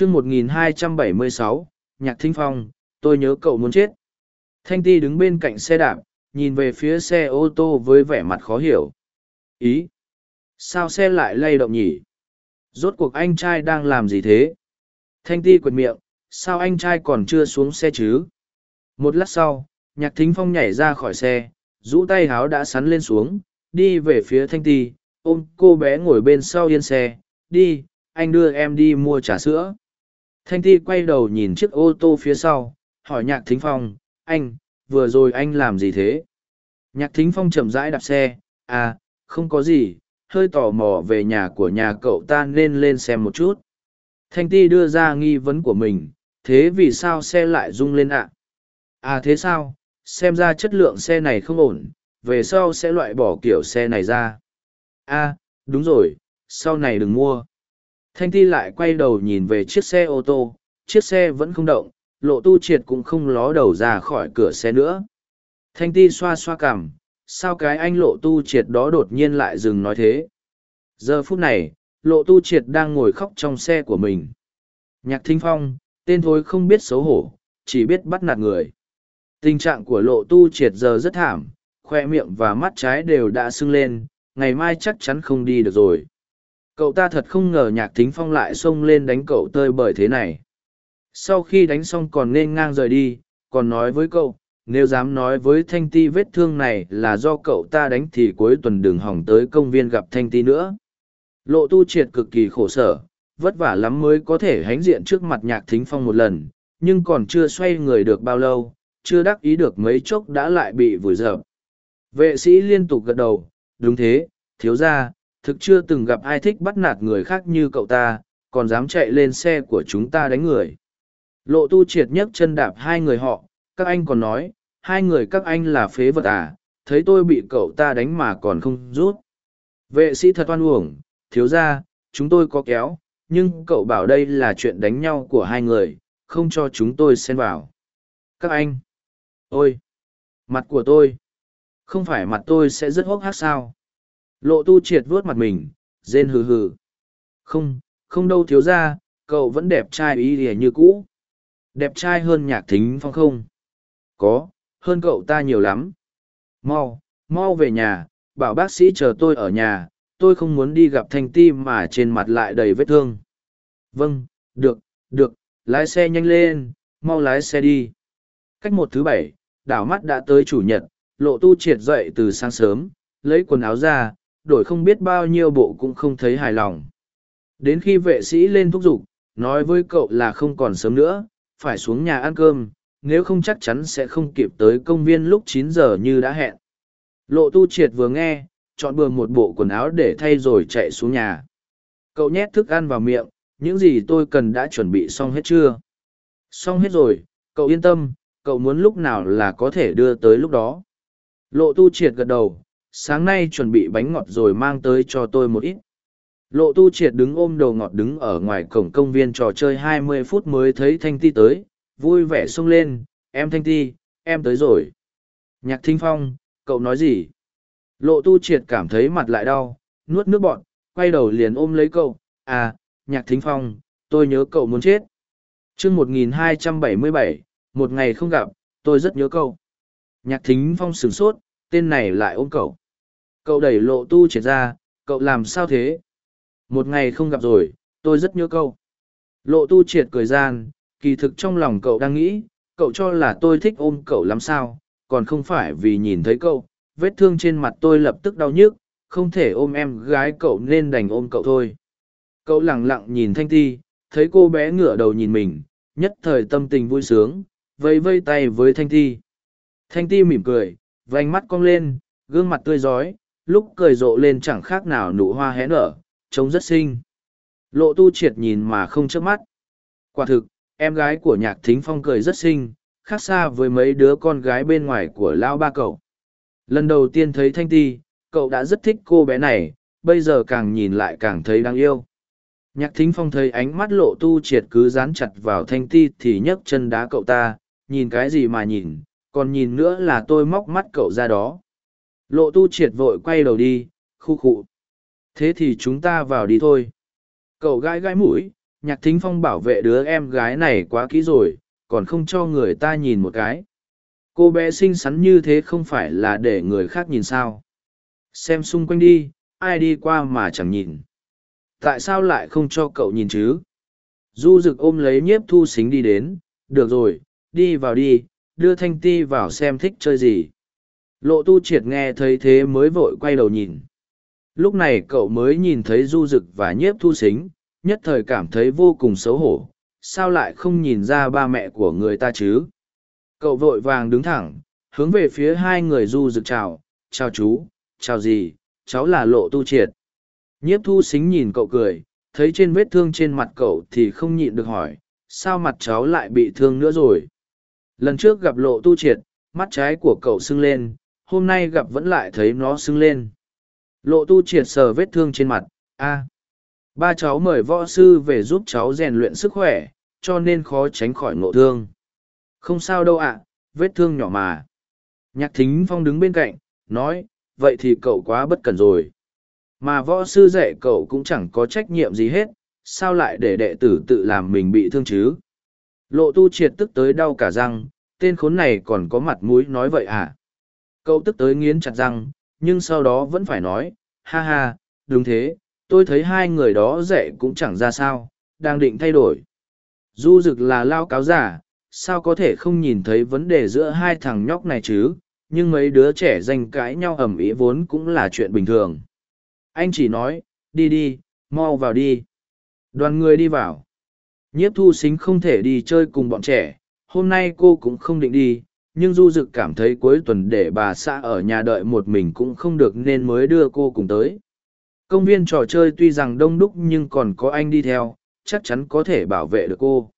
chương 1276, Nhạc Thinh Phong, tôi nhớ cậu muốn chết. Thanh Ti đứng bên cạnh xe đạp, nhìn về phía xe ô tô với vẻ mặt khó hiểu. Ý? Sao xe lại lay động nhỉ? Rốt cuộc anh trai đang làm gì thế? Thanh Ti quệt miệng, sao anh trai còn chưa xuống xe chứ? Một lát sau, Nhạc Thính Phong nhảy ra khỏi xe, rũ tay háo đã sắn lên xuống, đi về phía Thanh Ti, ôm cô bé ngồi bên sau yên xe, đi, anh đưa em đi mua trà sữa. Thanh Ti quay đầu nhìn chiếc ô tô phía sau, hỏi Nhạc Thính Phong, anh, vừa rồi anh làm gì thế? Nhạc Thính Phong chậm rãi đạp xe, à, không có gì, hơi tò mò về nhà của nhà cậu ta nên lên xem một chút. Thanh Ti đưa ra nghi vấn của mình, thế vì sao xe lại rung lên ạ? À? thế sao, xem ra chất lượng xe này không ổn, về sau sẽ loại bỏ kiểu xe này ra. À, đúng rồi, sau này đừng mua. Thanh Ti lại quay đầu nhìn về chiếc xe ô tô, chiếc xe vẫn không động, lộ tu triệt cũng không ló đầu ra khỏi cửa xe nữa. Thanh Ti xoa xoa cằm, sao cái anh lộ tu triệt đó đột nhiên lại dừng nói thế? Giờ phút này, lộ tu triệt đang ngồi khóc trong xe của mình. Nhạc thính phong, tên thối không biết xấu hổ, chỉ biết bắt nạt người. Tình trạng của lộ tu triệt giờ rất thảm, khoe miệng và mắt trái đều đã sưng lên, ngày mai chắc chắn không đi được rồi cậu ta thật không ngờ nhạc thính phong lại xông lên đánh cậu tơi bởi thế này. Sau khi đánh xong còn nên ngang rời đi, còn nói với cậu, nếu dám nói với thanh ti vết thương này là do cậu ta đánh thì cuối tuần đừng hỏng tới công viên gặp thanh ti nữa. Lộ tu triệt cực kỳ khổ sở, vất vả lắm mới có thể hãnh diện trước mặt nhạc thính phong một lần, nhưng còn chưa xoay người được bao lâu, chưa đắc ý được mấy chốc đã lại bị vùi dập. Vệ sĩ liên tục gật đầu, đúng thế, thiếu ra thực chưa từng gặp ai thích bắt nạt người khác như cậu ta, còn dám chạy lên xe của chúng ta đánh người. Lộ tu triệt nhấc chân đạp hai người họ, các anh còn nói, hai người các anh là phế vật à, thấy tôi bị cậu ta đánh mà còn không rút. Vệ sĩ thật oan uổng, thiếu ra, chúng tôi có kéo, nhưng cậu bảo đây là chuyện đánh nhau của hai người, không cho chúng tôi xen vào. Các anh, ôi, mặt của tôi, không phải mặt tôi sẽ rất hốc hác sao. Lộ tu triệt vuốt mặt mình, rên hừ hừ. Không, không đâu thiếu ra, cậu vẫn đẹp trai ý lìa như cũ. Đẹp trai hơn nhạc thính phong không? Có, hơn cậu ta nhiều lắm. Mau, mau về nhà, bảo bác sĩ chờ tôi ở nhà, tôi không muốn đi gặp thanh ti mà trên mặt lại đầy vết thương. Vâng, được, được, lái xe nhanh lên, mau lái xe đi. Cách một thứ bảy, đảo mắt đã tới chủ nhật, lộ tu triệt dậy từ sáng sớm, lấy quần áo ra, đổi không biết bao nhiêu bộ cũng không thấy hài lòng. Đến khi vệ sĩ lên thúc giục, nói với cậu là không còn sớm nữa, phải xuống nhà ăn cơm, nếu không chắc chắn sẽ không kịp tới công viên lúc chín giờ như đã hẹn. Lộ tu triệt vừa nghe, chọn bừa một bộ quần áo để thay rồi chạy xuống nhà. Cậu nhét thức ăn vào miệng, những gì tôi cần đã chuẩn bị xong hết chưa? Xong hết rồi, cậu yên tâm, cậu muốn lúc nào là có thể đưa tới lúc đó. Lộ tu triệt gật đầu, sáng nay chuẩn bị bánh ngọt rồi mang tới cho tôi một ít. Lộ tu triệt đứng ôm đầu ngọt đứng ở ngoài cổng công viên trò chơi hai mươi phút mới thấy thanh ti tới, vui vẻ xông lên, em thanh ti, em tới rồi. Nhạc thính phong, cậu nói gì? Lộ tu triệt cảm thấy mặt lại đau, nuốt nước bọn quay đầu liền ôm lấy cậu à nhạc thính phong, tôi nhớ cậu muốn chết. Chương một nghìn hai trăm bảy mươi bảy, một ngày không gặp, tôi rất nhớ cậu. Nhạc thính phong sửng sốt tên này lại ôm cậu Cậu đẩy lộ tu triệt ra, cậu làm sao thế? Một ngày không gặp rồi, tôi rất nhớ cậu. Lộ tu triệt cười gian, kỳ thực trong lòng cậu đang nghĩ, cậu cho là tôi thích ôm cậu lắm sao, còn không phải vì nhìn thấy cậu, vết thương trên mặt tôi lập tức đau nhức, không thể ôm em gái cậu nên đành ôm cậu thôi. Cậu lặng lặng nhìn Thanh Ti, thấy cô bé ngửa đầu nhìn mình, nhất thời tâm tình vui sướng, vây vây tay với Thanh Ti. Thanh Ti mỉm cười, vành mắt cong lên, gương mặt tươi rói, lúc cười rộ lên chẳng khác nào nụ hoa hé nở, trông rất xinh. Lộ tu triệt nhìn mà không chớp mắt. Quả thực, em gái của nhạc thính phong cười rất xinh, khác xa với mấy đứa con gái bên ngoài của lão ba cậu. Lần đầu tiên thấy Thanh Ti, cậu đã rất thích cô bé này, bây giờ càng nhìn lại càng thấy đáng yêu. Nhạc thính phong thấy ánh mắt lộ tu triệt cứ dán chặt vào Thanh Ti thì nhấc chân đá cậu ta, nhìn cái gì mà nhìn, còn nhìn nữa là tôi móc mắt cậu ra đó. Lộ tu triệt vội quay đầu đi, khu khụ. Thế thì chúng ta vào đi thôi. Cậu gãi gãi mũi, nhạc thính phong bảo vệ đứa em gái này quá kỹ rồi còn không cho người ta nhìn một cái cô bé xinh xắn như thế không phải là để người khác nhìn sao xem xung quanh đi ai đi qua mà chẳng nhìn tại sao lại không cho cậu nhìn chứ du rực ôm lấy nhiếp thu xính đi đến được rồi đi vào đi đưa thanh ti vào xem thích chơi gì. Lộ tu triệt nghe thấy thế mới vội quay đầu nhìn. Lúc này cậu mới nhìn thấy du rực và nhiếp thu xính nhất thời cảm thấy vô cùng xấu hổ. Sao lại không nhìn ra ba mẹ của người ta chứ? Cậu vội vàng đứng thẳng, hướng về phía hai người du rực chào. Chào chú, chào gì cháu là lộ tu triệt. Nhiếp thu xính nhìn cậu cười, thấy trên vết thương trên mặt cậu thì không nhịn được hỏi, sao mặt cháu lại bị thương nữa rồi? Lần trước gặp lộ tu triệt, mắt trái của cậu sưng lên, hôm nay gặp vẫn lại thấy nó sưng lên. Lộ tu triệt sờ vết thương trên mặt, a, ba cháu mời võ sư về giúp cháu rèn luyện sức khỏe, cho nên khó tránh khỏi ngộ thương. Không sao đâu ạ, vết thương nhỏ mà. Nhạc thính phong đứng bên cạnh, nói, vậy thì cậu quá bất cẩn rồi. Mà võ sư dạy cậu cũng chẳng có trách nhiệm gì hết, sao lại để đệ tử tự làm mình bị thương chứ? Lộ tu triệt tức tới đau cả răng, tên khốn này còn có mặt mũi nói vậy à? Cậu tức tới nghiến chặt răng, nhưng sau đó vẫn phải nói, ha ha, đúng thế, tôi thấy hai người đó dạy cũng chẳng ra sao, đang định thay đổi. Du Dực là lao cáo giả, sao có thể không nhìn thấy vấn đề giữa hai thằng nhóc này chứ? Nhưng mấy đứa trẻ danh cãi nhau ầm ĩ vốn cũng là chuyện bình thường. Anh chỉ nói, đi đi, mau vào đi. Đoàn người đi vào nhiếp thu xính không thể đi chơi cùng bọn trẻ, hôm nay cô cũng không định đi, nhưng du dực cảm thấy cuối tuần để bà xã ở nhà đợi một mình cũng không được nên mới đưa cô cùng tới. Công viên trò chơi tuy rằng đông đúc nhưng còn có anh đi theo, chắc chắn có thể bảo vệ được cô.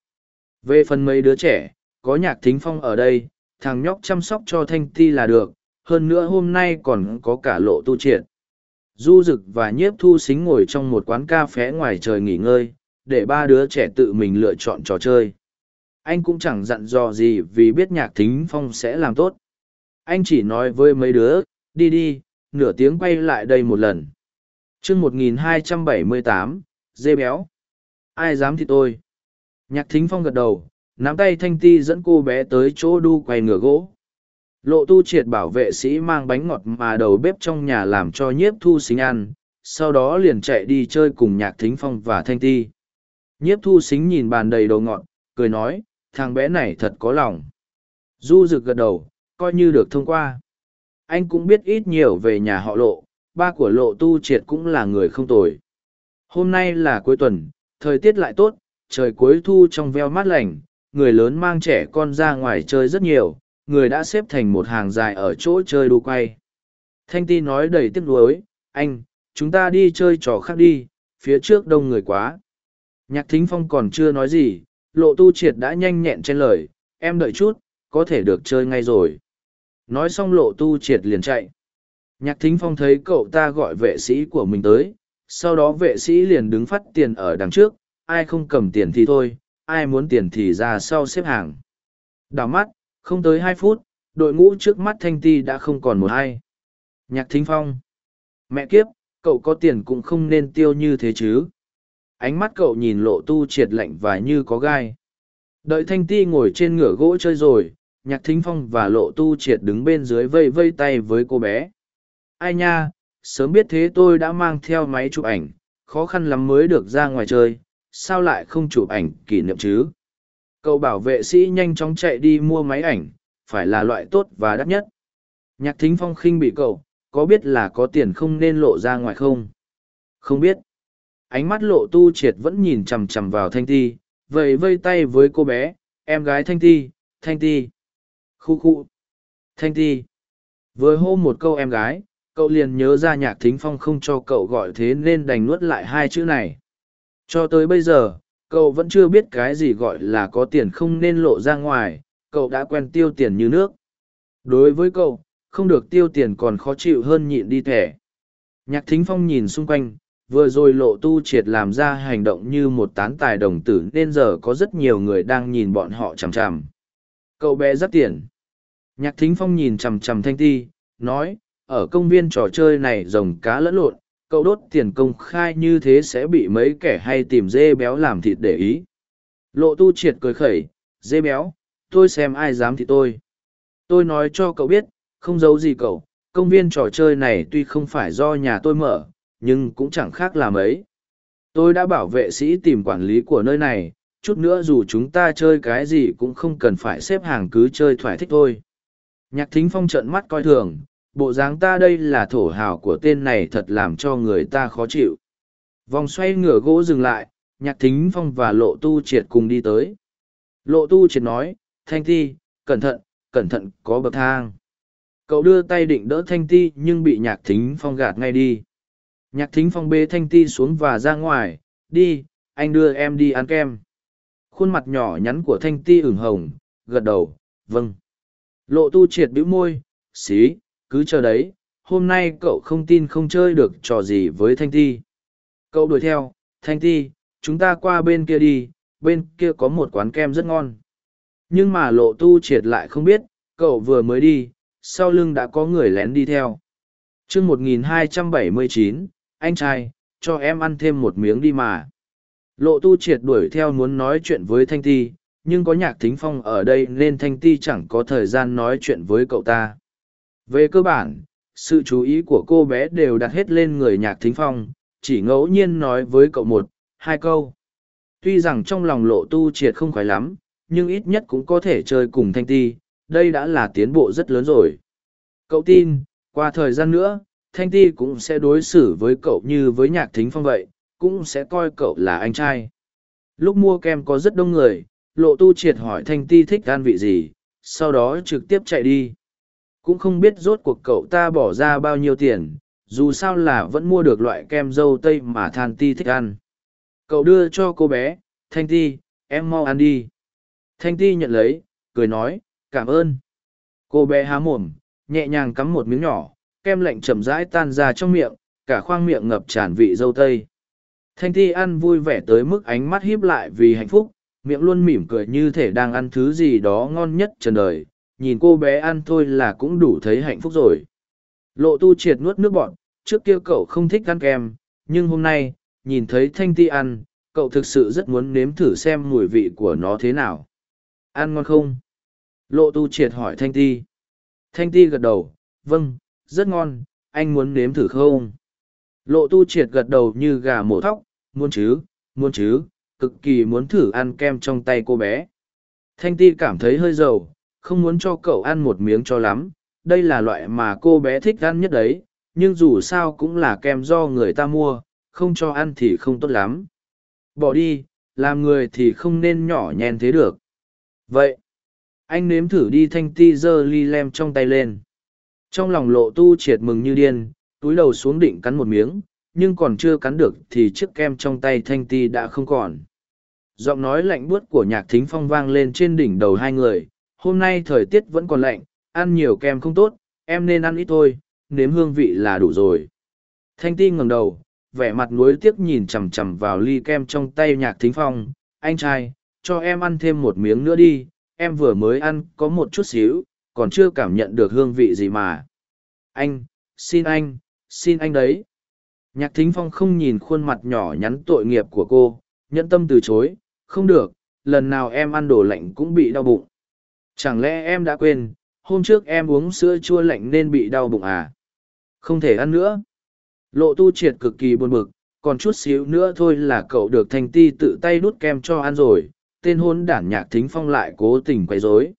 Về phần mấy đứa trẻ, có nhạc thính phong ở đây, thằng nhóc chăm sóc cho thanh ti là được, hơn nữa hôm nay còn có cả lộ tu triệt. Du Dực và nhiếp thu xính ngồi trong một quán cà phé ngoài trời nghỉ ngơi để ba đứa trẻ tự mình lựa chọn trò chơi. Anh cũng chẳng dặn dò gì vì biết nhạc thính phong sẽ làm tốt. Anh chỉ nói với mấy đứa, đi đi, nửa tiếng quay lại đây một lần. Chương một nghìn hai trăm bảy mươi tám, dê béo. Ai dám thì tôi. Nhạc thính phong gật đầu, nắm tay thanh ti dẫn cô bé tới chỗ đu quay ngửa gỗ. Lộ tu triệt bảo vệ sĩ mang bánh ngọt mà đầu bếp trong nhà làm cho nhiếp thu xính ăn, sau đó liền chạy đi chơi cùng nhạc thính phong và thanh ti nhiếp thu xính nhìn bàn đầy đồ ngọn, cười nói thằng bé này thật có lòng. Du rực gật đầu coi như được thông qua. Anh cũng biết ít nhiều về nhà họ lộ ba của lộ tu triệt cũng là người không tồi. Hôm nay là cuối tuần thời tiết lại tốt trời cuối thu trong veo mát lành người lớn mang trẻ con ra ngoài chơi rất nhiều người đã xếp thành một hàng dài ở chỗ chơi đu quay. Thanh ti nói đầy tiếc nuối anh chúng ta đi chơi trò khác đi phía trước đông người quá nhạc thính phong còn chưa nói gì, lộ tu triệt đã nhanh nhẹn trên lời, em đợi chút, có thể được chơi ngay rồi. Nói xong lộ tu triệt liền chạy. Nhạc thính phong thấy cậu ta gọi vệ sĩ của mình tới, sau đó vệ sĩ liền đứng phát tiền ở đằng trước, ai không cầm tiền thì thôi, ai muốn tiền thì ra sau xếp hàng. Đào mắt, không tới hai phút, đội ngũ trước mắt thanh ti đã không còn một ai. nhạc thính phong, mẹ kiếp, cậu có tiền cũng không nên tiêu như thế chứ ánh mắt cậu nhìn lộ tu triệt lạnh và như có gai. Đợi thanh ti ngồi trên ngửa gỗ chơi rồi, nhạc thính phong và lộ tu triệt đứng bên dưới vây vây tay với cô bé. Ai nha, sớm biết thế tôi đã mang theo máy chụp ảnh, khó khăn lắm mới được ra ngoài chơi, sao lại không chụp ảnh kỷ niệm chứ? Cậu bảo vệ sĩ nhanh chóng chạy đi mua máy ảnh, phải là loại tốt và đắt nhất. Nhạc thính phong khinh bị cậu, có biết là có tiền không nên lộ ra ngoài không? Không biết ánh mắt lộ tu triệt vẫn nhìn chằm chằm vào thanh ti vậy vây tay với cô bé, em gái thanh ti thanh ti. Khu khu. Thanh ti. Vừa hô một câu em gái cậu liền nhớ ra nhạc thính phong không cho cậu gọi thế nên đành nuốt lại hai chữ này. Cho tới bây giờ, cậu vẫn chưa biết cái gì gọi là có tiền không nên lộ ra ngoài, cậu đã quen tiêu tiền như nước. Đối với cậu, không được tiêu tiền còn khó chịu hơn nhịn đi thẻ. Nhạc thính phong nhìn xung quanh vừa rồi lộ tu triệt làm ra hành động như một tán tài đồng tử nên giờ có rất nhiều người đang nhìn bọn họ chằm chằm. Cậu bé rất tiền. Nhạc thính phong nhìn chằm chằm thanh ti, nói, ở công viên trò chơi này rồng cá lẫn lộn, cậu đốt tiền công khai như thế sẽ bị mấy kẻ hay tìm dê béo làm thịt để ý. Lộ tu triệt cười khẩy, dê béo, tôi xem ai dám thì tôi. Tôi nói cho cậu biết, không giấu gì cậu, công viên trò chơi này tuy không phải do nhà tôi mở nhưng cũng chẳng khác là mấy. Tôi đã bảo vệ sĩ tìm quản lý của nơi này, chút nữa dù chúng ta chơi cái gì cũng không cần phải xếp hàng cứ chơi thoải thích thôi. Nhạc thính phong trợn mắt coi thường, bộ dáng ta đây là thổ hào của tên này thật làm cho người ta khó chịu. Vòng xoay ngửa gỗ dừng lại, nhạc thính phong và lộ tu triệt cùng đi tới. Lộ tu triệt nói, thanh ti, cẩn thận cẩn thận, có bậc thang. Cậu đưa tay định đỡ thanh ti nhưng bị nhạc thính phong gạt ngay đi. Nhạc thính phong bê thanh ti xuống và ra ngoài, đi, anh đưa em đi ăn kem. Khuôn mặt nhỏ nhắn của thanh ti ửng hồng, gật đầu, vâng. Lộ tu triệt bĩu môi, xí, cứ chờ đấy, hôm nay cậu không tin không chơi được trò gì với thanh ti. Cậu đuổi theo, thanh ti, chúng ta qua bên kia đi, bên kia có một quán kem rất ngon. Nhưng mà lộ tu triệt lại không biết, cậu vừa mới đi, sau lưng đã có người lén đi theo. chương 1279, anh trai cho em ăn thêm một miếng đi mà. Lộ tu triệt đuổi theo muốn nói chuyện với thanh ti nhưng có nhạc thính phong ở đây nên thanh ti chẳng có thời gian nói chuyện với cậu ta. Về cơ bản sự chú ý của cô bé đều đặt hết lên người nhạc thính phong chỉ ngẫu nhiên nói với cậu một hai câu. Tuy rằng trong lòng lộ tu triệt không khoái lắm nhưng ít nhất cũng có thể chơi cùng thanh ti, đây đã là tiến bộ rất lớn rồi. Cậu tin, qua thời gian nữa, thanh ti cũng sẽ đối xử với cậu như với nhạc thính phong vậy, cũng sẽ coi cậu là anh trai. Lúc mua kem có rất đông người, lộ tu triệt hỏi thanh ti thích gan vị gì, sau đó trực tiếp chạy đi. Cũng không biết rốt cuộc cậu ta bỏ ra bao nhiêu tiền, dù sao là vẫn mua được loại kem dâu tây mà than ti thích ăn. Cậu đưa cho cô bé, thanh ti, em mau ăn đi. Thanh ti nhận lấy, cười nói, cảm ơn. Cô bé há mồm, nhẹ nhàng cắm một miếng nhỏ, kem lạnh chậm rãi tan ra trong miệng, cả khoang miệng ngập tràn vị dâu tây. Thanh ti ăn vui vẻ tới mức ánh mắt híp lại vì hạnh phúc, miệng luôn mỉm cười như thể đang ăn thứ gì đó ngon nhất trần đời, nhìn cô bé ăn thôi là cũng đủ thấy hạnh phúc rồi. Lộ tu triệt nuốt nước bọt. trước kia cậu không thích ăn kem, nhưng hôm nay, nhìn thấy thanh ti ăn, cậu thực sự rất muốn nếm thử xem mùi vị của nó thế nào. Ăn ngon không? Lộ tu triệt hỏi Thanh Ti. Thanh Ti gật đầu, vâng, rất ngon, anh muốn nếm thử không? Lộ tu triệt gật đầu như gà mổ thóc, muốn chứ, muốn chứ, cực kỳ muốn thử ăn kem trong tay cô bé. Thanh Ti cảm thấy hơi dầu, không muốn cho cậu ăn một miếng cho lắm, đây là loại mà cô bé thích ăn nhất đấy, nhưng dù sao cũng là kem do người ta mua, không cho ăn thì không tốt lắm. Bỏ đi, làm người thì không nên nhỏ nhen thế được. Vậy, anh nếm thử đi thanh ti giơ ly lem trong tay lên. Trong lòng lộ tu triệt mừng như điên, túi đầu xuống định cắn một miếng, nhưng còn chưa cắn được thì chiếc kem trong tay thanh ti đã không còn. Giọng nói lạnh buốt của nhạc thính phong vang lên trên đỉnh đầu hai người, hôm nay thời tiết vẫn còn lạnh, ăn nhiều kem không tốt, em nên ăn ít thôi, nếm hương vị là đủ rồi. Thanh ti ngẩng đầu, vẻ mặt nuối tiếc nhìn chằm chằm vào ly kem trong tay nhạc thính phong, anh trai, cho em ăn thêm một miếng nữa đi, em vừa mới ăn có một chút xíu, còn chưa cảm nhận được hương vị gì mà. Anh, xin anh, xin anh đấy. Nhạc thính phong không nhìn khuôn mặt nhỏ nhắn tội nghiệp của cô, nhẫn tâm từ chối, không được, lần nào em ăn đồ lạnh cũng bị đau bụng. Chẳng lẽ em đã quên, hôm trước em uống sữa chua lạnh nên bị đau bụng à? Không thể ăn nữa. Lộ tu triệt cực kỳ buồn bực, còn chút xíu nữa thôi là cậu được thanh ti tự tay đút kem cho ăn rồi, tên hôn đản nhạc thính phong lại cố tình quấy rối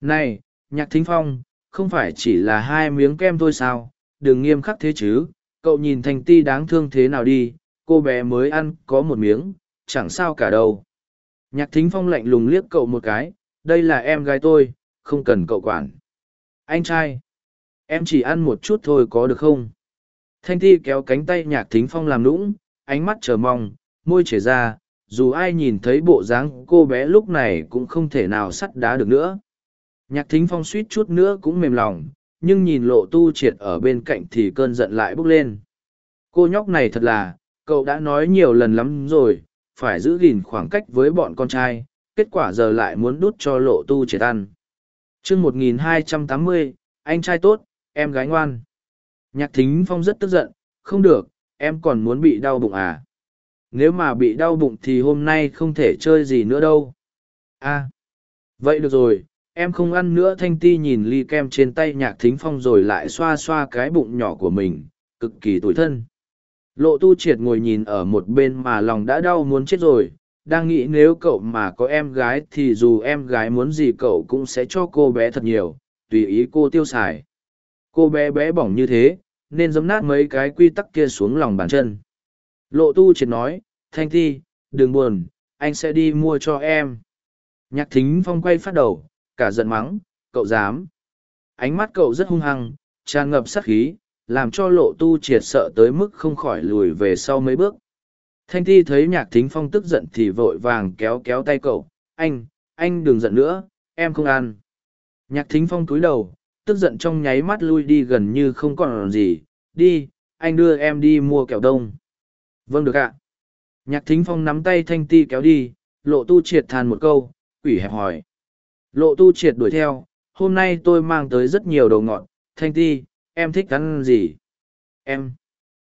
này nhạc thính phong không phải chỉ là hai miếng kem thôi sao? Đừng nghiêm khắc thế chứ cậu nhìn thành ti đáng thương thế nào đi cô bé mới ăn có một miếng chẳng sao cả đâu. Nhạc thính phong lạnh lùng liếc cậu một cái đây là em gái tôi không cần cậu quản. Anh trai em chỉ ăn một chút thôi có được không? Thanh ti kéo cánh tay nhạc thính phong làm lũng, ánh mắt chờ mong môi chảy ra dù ai nhìn thấy bộ dáng cô bé lúc này cũng không thể nào sắt đá được nữa nhạc thính phong suýt chút nữa cũng mềm lòng nhưng nhìn lộ tu triệt ở bên cạnh thì cơn giận lại bốc lên. Cô nhóc này thật là cậu đã nói nhiều lần lắm rồi phải giữ gìn khoảng cách với bọn con trai kết quả giờ lại muốn đút cho lộ tu triệt ăn. Chương một nghìn hai trăm tám mươi anh trai tốt em gái ngoan. Nhạc thính phong rất tức giận không được em còn muốn bị đau bụng à? Nếu mà bị đau bụng thì hôm nay không thể chơi gì nữa đâu. A à, vậy được rồi em không ăn nữa, thanh ti nhìn ly kem trên tay nhạc thính phong rồi lại xoa xoa cái bụng nhỏ của mình, cực kỳ tủi thân. Lộ tu triệt ngồi nhìn ở một bên mà lòng đã đau muốn chết rồi, đang nghĩ nếu cậu mà có em gái thì dù em gái muốn gì cậu cũng sẽ cho cô bé thật nhiều, tùy ý cô tiêu xài. Cô bé bé bỏng như thế, nên giấm nát mấy cái quy tắc kia xuống lòng bàn chân. Lộ tu triệt nói, thanh ti, đừng buồn, anh sẽ đi mua cho em. Nhạc thính phong quay phát đầu cả giận mắng, cậu dám. Ánh mắt cậu rất hung hăng, tràn ngập sát khí, làm cho lộ tu triệt sợ tới mức không khỏi lùi về sau mấy bước. Thanh ti thấy nhạc thính phong tức giận thì vội vàng kéo kéo tay cậu, anh anh đừng giận nữa, em không ăn. Nhạc thính phong cúi đầu, tức giận trong nháy mắt lui đi gần như không còn gì, đi, anh đưa em đi mua kẹo đông. Vâng được ạ. Nhạc thính phong nắm tay thanh ti kéo đi, lộ tu triệt than một câu, quỷ hẹp hỏi lộ tu triệt đuổi theo, hôm nay tôi mang tới rất nhiều đồ ngọt, thanh ti, em thích ăn gì? Em.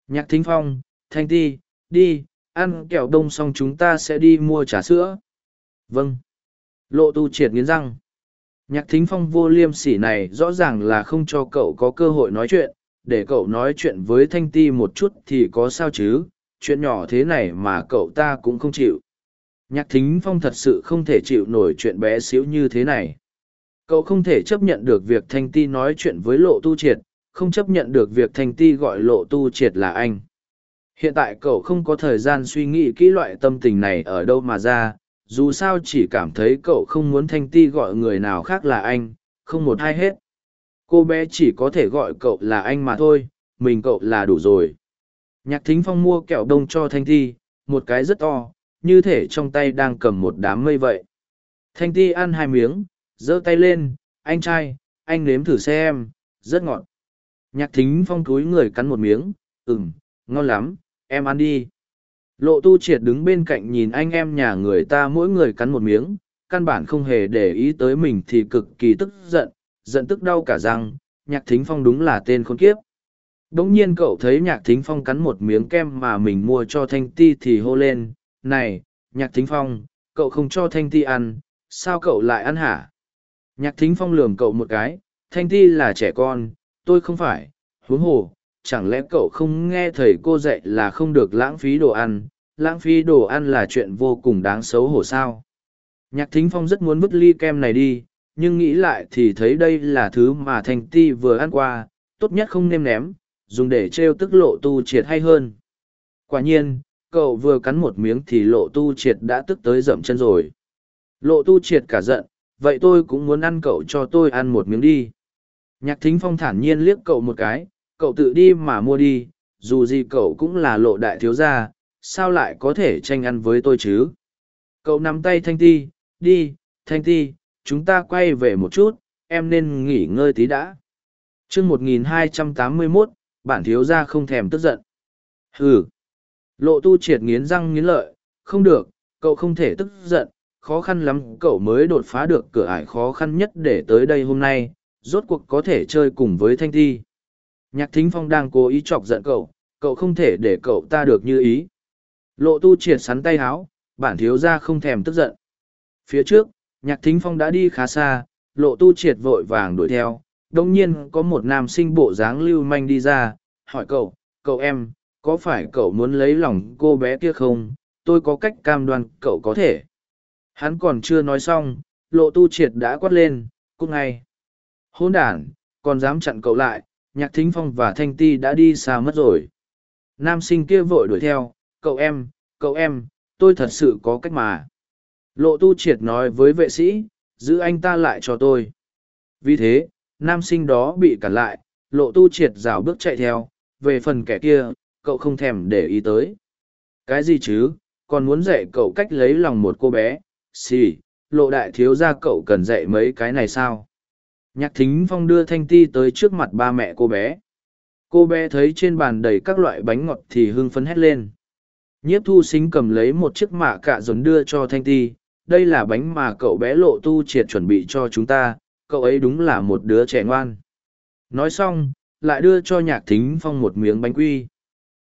Nhạc thính phong, thanh ti, đi, ăn kẹo đông xong chúng ta sẽ đi mua trà sữa. Vâng. Lộ tu triệt nghiến răng. Nhạc thính phong vô liêm sỉ này rõ ràng là không cho cậu có cơ hội nói chuyện, để cậu nói chuyện với thanh ti một chút thì có sao chứ, chuyện nhỏ thế này mà cậu ta cũng không chịu nhạc thính phong thật sự không thể chịu nổi chuyện bé xíu như thế này. Cậu không thể chấp nhận được việc thanh ti nói chuyện với lộ tu triệt, không chấp nhận được việc thanh ti gọi lộ tu triệt là anh. Hiện tại cậu không có thời gian suy nghĩ kỹ loại tâm tình này ở đâu mà ra, dù sao chỉ cảm thấy cậu không muốn thanh ti gọi người nào khác là anh, không một ai hết. Cô bé chỉ có thể gọi cậu là anh mà thôi, mình cậu là đủ rồi. Nhạc thính phong mua kẹo đông cho thanh ti, một cái rất to như thể trong tay đang cầm một đám mây vậy. Thanh ti ăn hai miếng, giơ tay lên, anh trai, anh nếm thử xem, rất ngọt. Nhạc thính phong túi người cắn một miếng, ừm, ngon lắm, em ăn đi. Lộ tu triệt đứng bên cạnh nhìn anh em nhà người ta mỗi người cắn một miếng, căn bản không hề để ý tới mình thì cực kỳ tức giận giận tức đau cả răng, nhạc thính phong đúng là tên khốn kiếp. Đống nhiên cậu thấy nhạc thính phong cắn một miếng kem mà mình mua cho thanh ti thì hô lên này, nhạc thính phong, cậu không cho thanh ti ăn, sao cậu lại ăn hả? Nhạc thính phong lườm cậu một cái, thanh ti là trẻ con, tôi không phải, huống hồ, chẳng lẽ cậu không nghe thầy cô dạy là không được lãng phí đồ ăn, lãng phí đồ ăn là chuyện vô cùng đáng xấu hổ sao? Nhạc thính phong rất muốn vứt ly kem này đi, nhưng nghĩ lại thì thấy đây là thứ mà Thanh ti vừa ăn qua, tốt nhất không nêm ném, dùng để t r e o tức lộ tu triệt hay hơn. Quả nhiên cậu vừa cắn một miếng thì lộ tu triệt đã tức tới dậm chân rồi. Lộ tu triệt cả giận, vậy tôi cũng muốn ăn cậu cho tôi ăn một miếng đi. Nhạc thính phong thản nhiên liếc cậu một cái, cậu tự đi mà mua đi, dù gì cậu cũng là lộ đại thiếu gia, sao lại có thể tranh ăn với tôi chứ? Cậu nắm tay thanh ti, đi, thanh ti, chúng ta quay về một chút, em nên nghỉ ngơi tí đã. Chương một nghìn hai trăm tám mươi mốt, bản thiếu gia không thèm tức giận. Ừ lộ tu triệt nghiến răng nghiến lợi không được cậu không thể tức giận khó khăn lắm cậu mới đột phá được cửa ải khó khăn nhất để tới đây hôm nay rốt cuộc có thể chơi cùng với thanh thi Nhạc thính phong đang cố ý chọc giận cậu, cậu không thể để cậu ta được như ý. Lộ tu triệt sắn tay háo, bản thiếu ra không thèm tức giận. Phía trước, nhạc thính phong đã đi khá xa, lộ tu triệt vội vàng đuổi theo. Đồng nhiên có một nam sinh bộ dáng lưu manh đi ra, hỏi cậu, cậu em, có phải cậu muốn lấy lòng cô bé kia không? Tôi có cách cam đoan cậu có thể. Hắn còn chưa nói xong, lộ tu triệt đã quát lên, cúc ngay. Hôn đản, còn dám chặn cậu lại, nhạc thính phong và thanh ti đã đi xa mất rồi nam sinh kia vội đuổi theo cậu em cậu em tôi thật sự có cách mà lộ tu triệt nói với vệ sĩ giữ anh ta lại cho tôi vì thế nam sinh đó bị cản lại lộ tu triệt rảo bước chạy theo về phần kẻ kia cậu không thèm để ý tới cái gì chứ còn muốn dạy cậu cách lấy lòng một cô bé xì lộ đại thiếu ra cậu cần dạy mấy cái này sao Nhạc thính phong đưa thanh ti tới trước mặt ba mẹ cô bé. Cô bé thấy trên bàn đầy các loại bánh ngọt thì hưng phấn hét lên. Nhiếp thu xính cầm lấy một chiếc mạ cạ dồn đưa cho thanh ti. Đây là bánh mà cậu bé lộ tu triệt chuẩn bị cho chúng ta, cậu ấy đúng là một đứa trẻ ngoan. Nói xong, lại đưa cho nhạc thính phong một miếng bánh quy.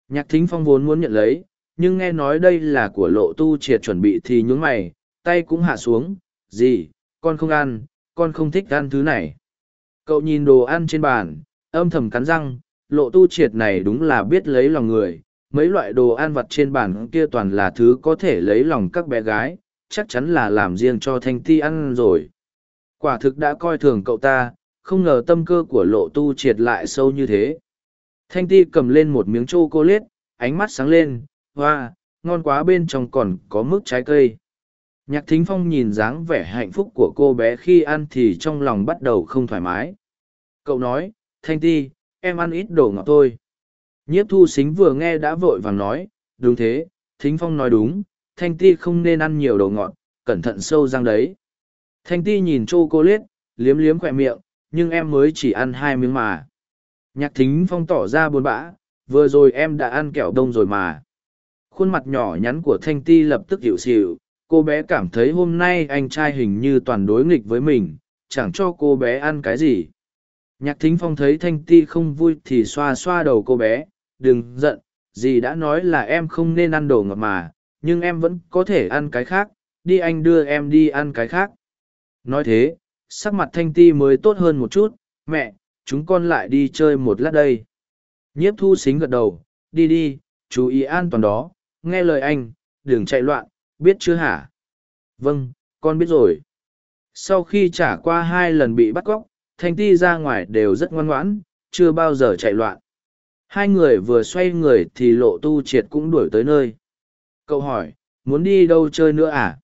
Nhạc thính phong vốn muốn nhận lấy, nhưng nghe nói đây là của lộ tu triệt chuẩn bị thì nhún mày, tay cũng hạ xuống, gì, con không ăn, con không thích ăn thứ này. Cậu nhìn đồ ăn trên bàn, âm thầm cắn răng, lộ tu triệt này đúng là biết lấy lòng người, mấy loại đồ ăn vặt trên bàn kia toàn là thứ có thể lấy lòng các bé gái, chắc chắn là làm riêng cho thanh ti ăn rồi. Quả thực đã coi thường cậu ta, không ngờ tâm cơ của lộ tu triệt lại sâu như thế. Thanh ti cầm lên một miếng chocolate, ánh mắt sáng lên, hoa, ngon quá bên trong còn có mức trái cây. Nhạc thính phong nhìn dáng vẻ hạnh phúc của cô bé khi ăn thì trong lòng bắt đầu không thoải mái. Cậu nói, Thanh ti, em ăn ít đồ ngọt thôi. Nhiếp thu xính vừa nghe đã vội vàng nói, đúng thế, thính phong nói đúng, Thanh ti không nên ăn nhiều đồ ngọt, cẩn thận sâu răng đấy. Thanh ti nhìn chocolate, liếm liếm khỏe miệng, nhưng em mới chỉ ăn hai miếng mà. Nhạc thính phong tỏ ra buồn bã, vừa rồi em đã ăn kẹo đông rồi mà. Khuôn mặt nhỏ nhắn của Thanh ti lập tức hiểu xỉu, cô bé cảm thấy hôm nay anh trai hình như toàn đối nghịch với mình, chẳng cho cô bé ăn cái gì. Nhạc thính phong thấy Thanh ti không vui thì xoa xoa đầu cô bé, đừng giận, dì đã nói là em không nên ăn đồ ngọt mà, nhưng em vẫn có thể ăn cái khác, đi anh đưa em đi ăn cái khác. Nói thế, sắc mặt Thanh ti mới tốt hơn một chút, mẹ, chúng con lại đi chơi một lát đây. Nhiếp thu xính gật đầu, đi đi, chú ý an toàn đó, nghe lời anh, đừng chạy loạn, biết chưa hả? Vâng con biết rồi. Sau khi trả qua hai lần bị bắt cóc, thanh ti ra ngoài đều rất ngoan ngoãn, chưa bao giờ chạy loạn. Hai người vừa xoay người thì lộ tu triệt cũng đuổi tới nơi. Cậu hỏi, muốn đi đâu chơi nữa à?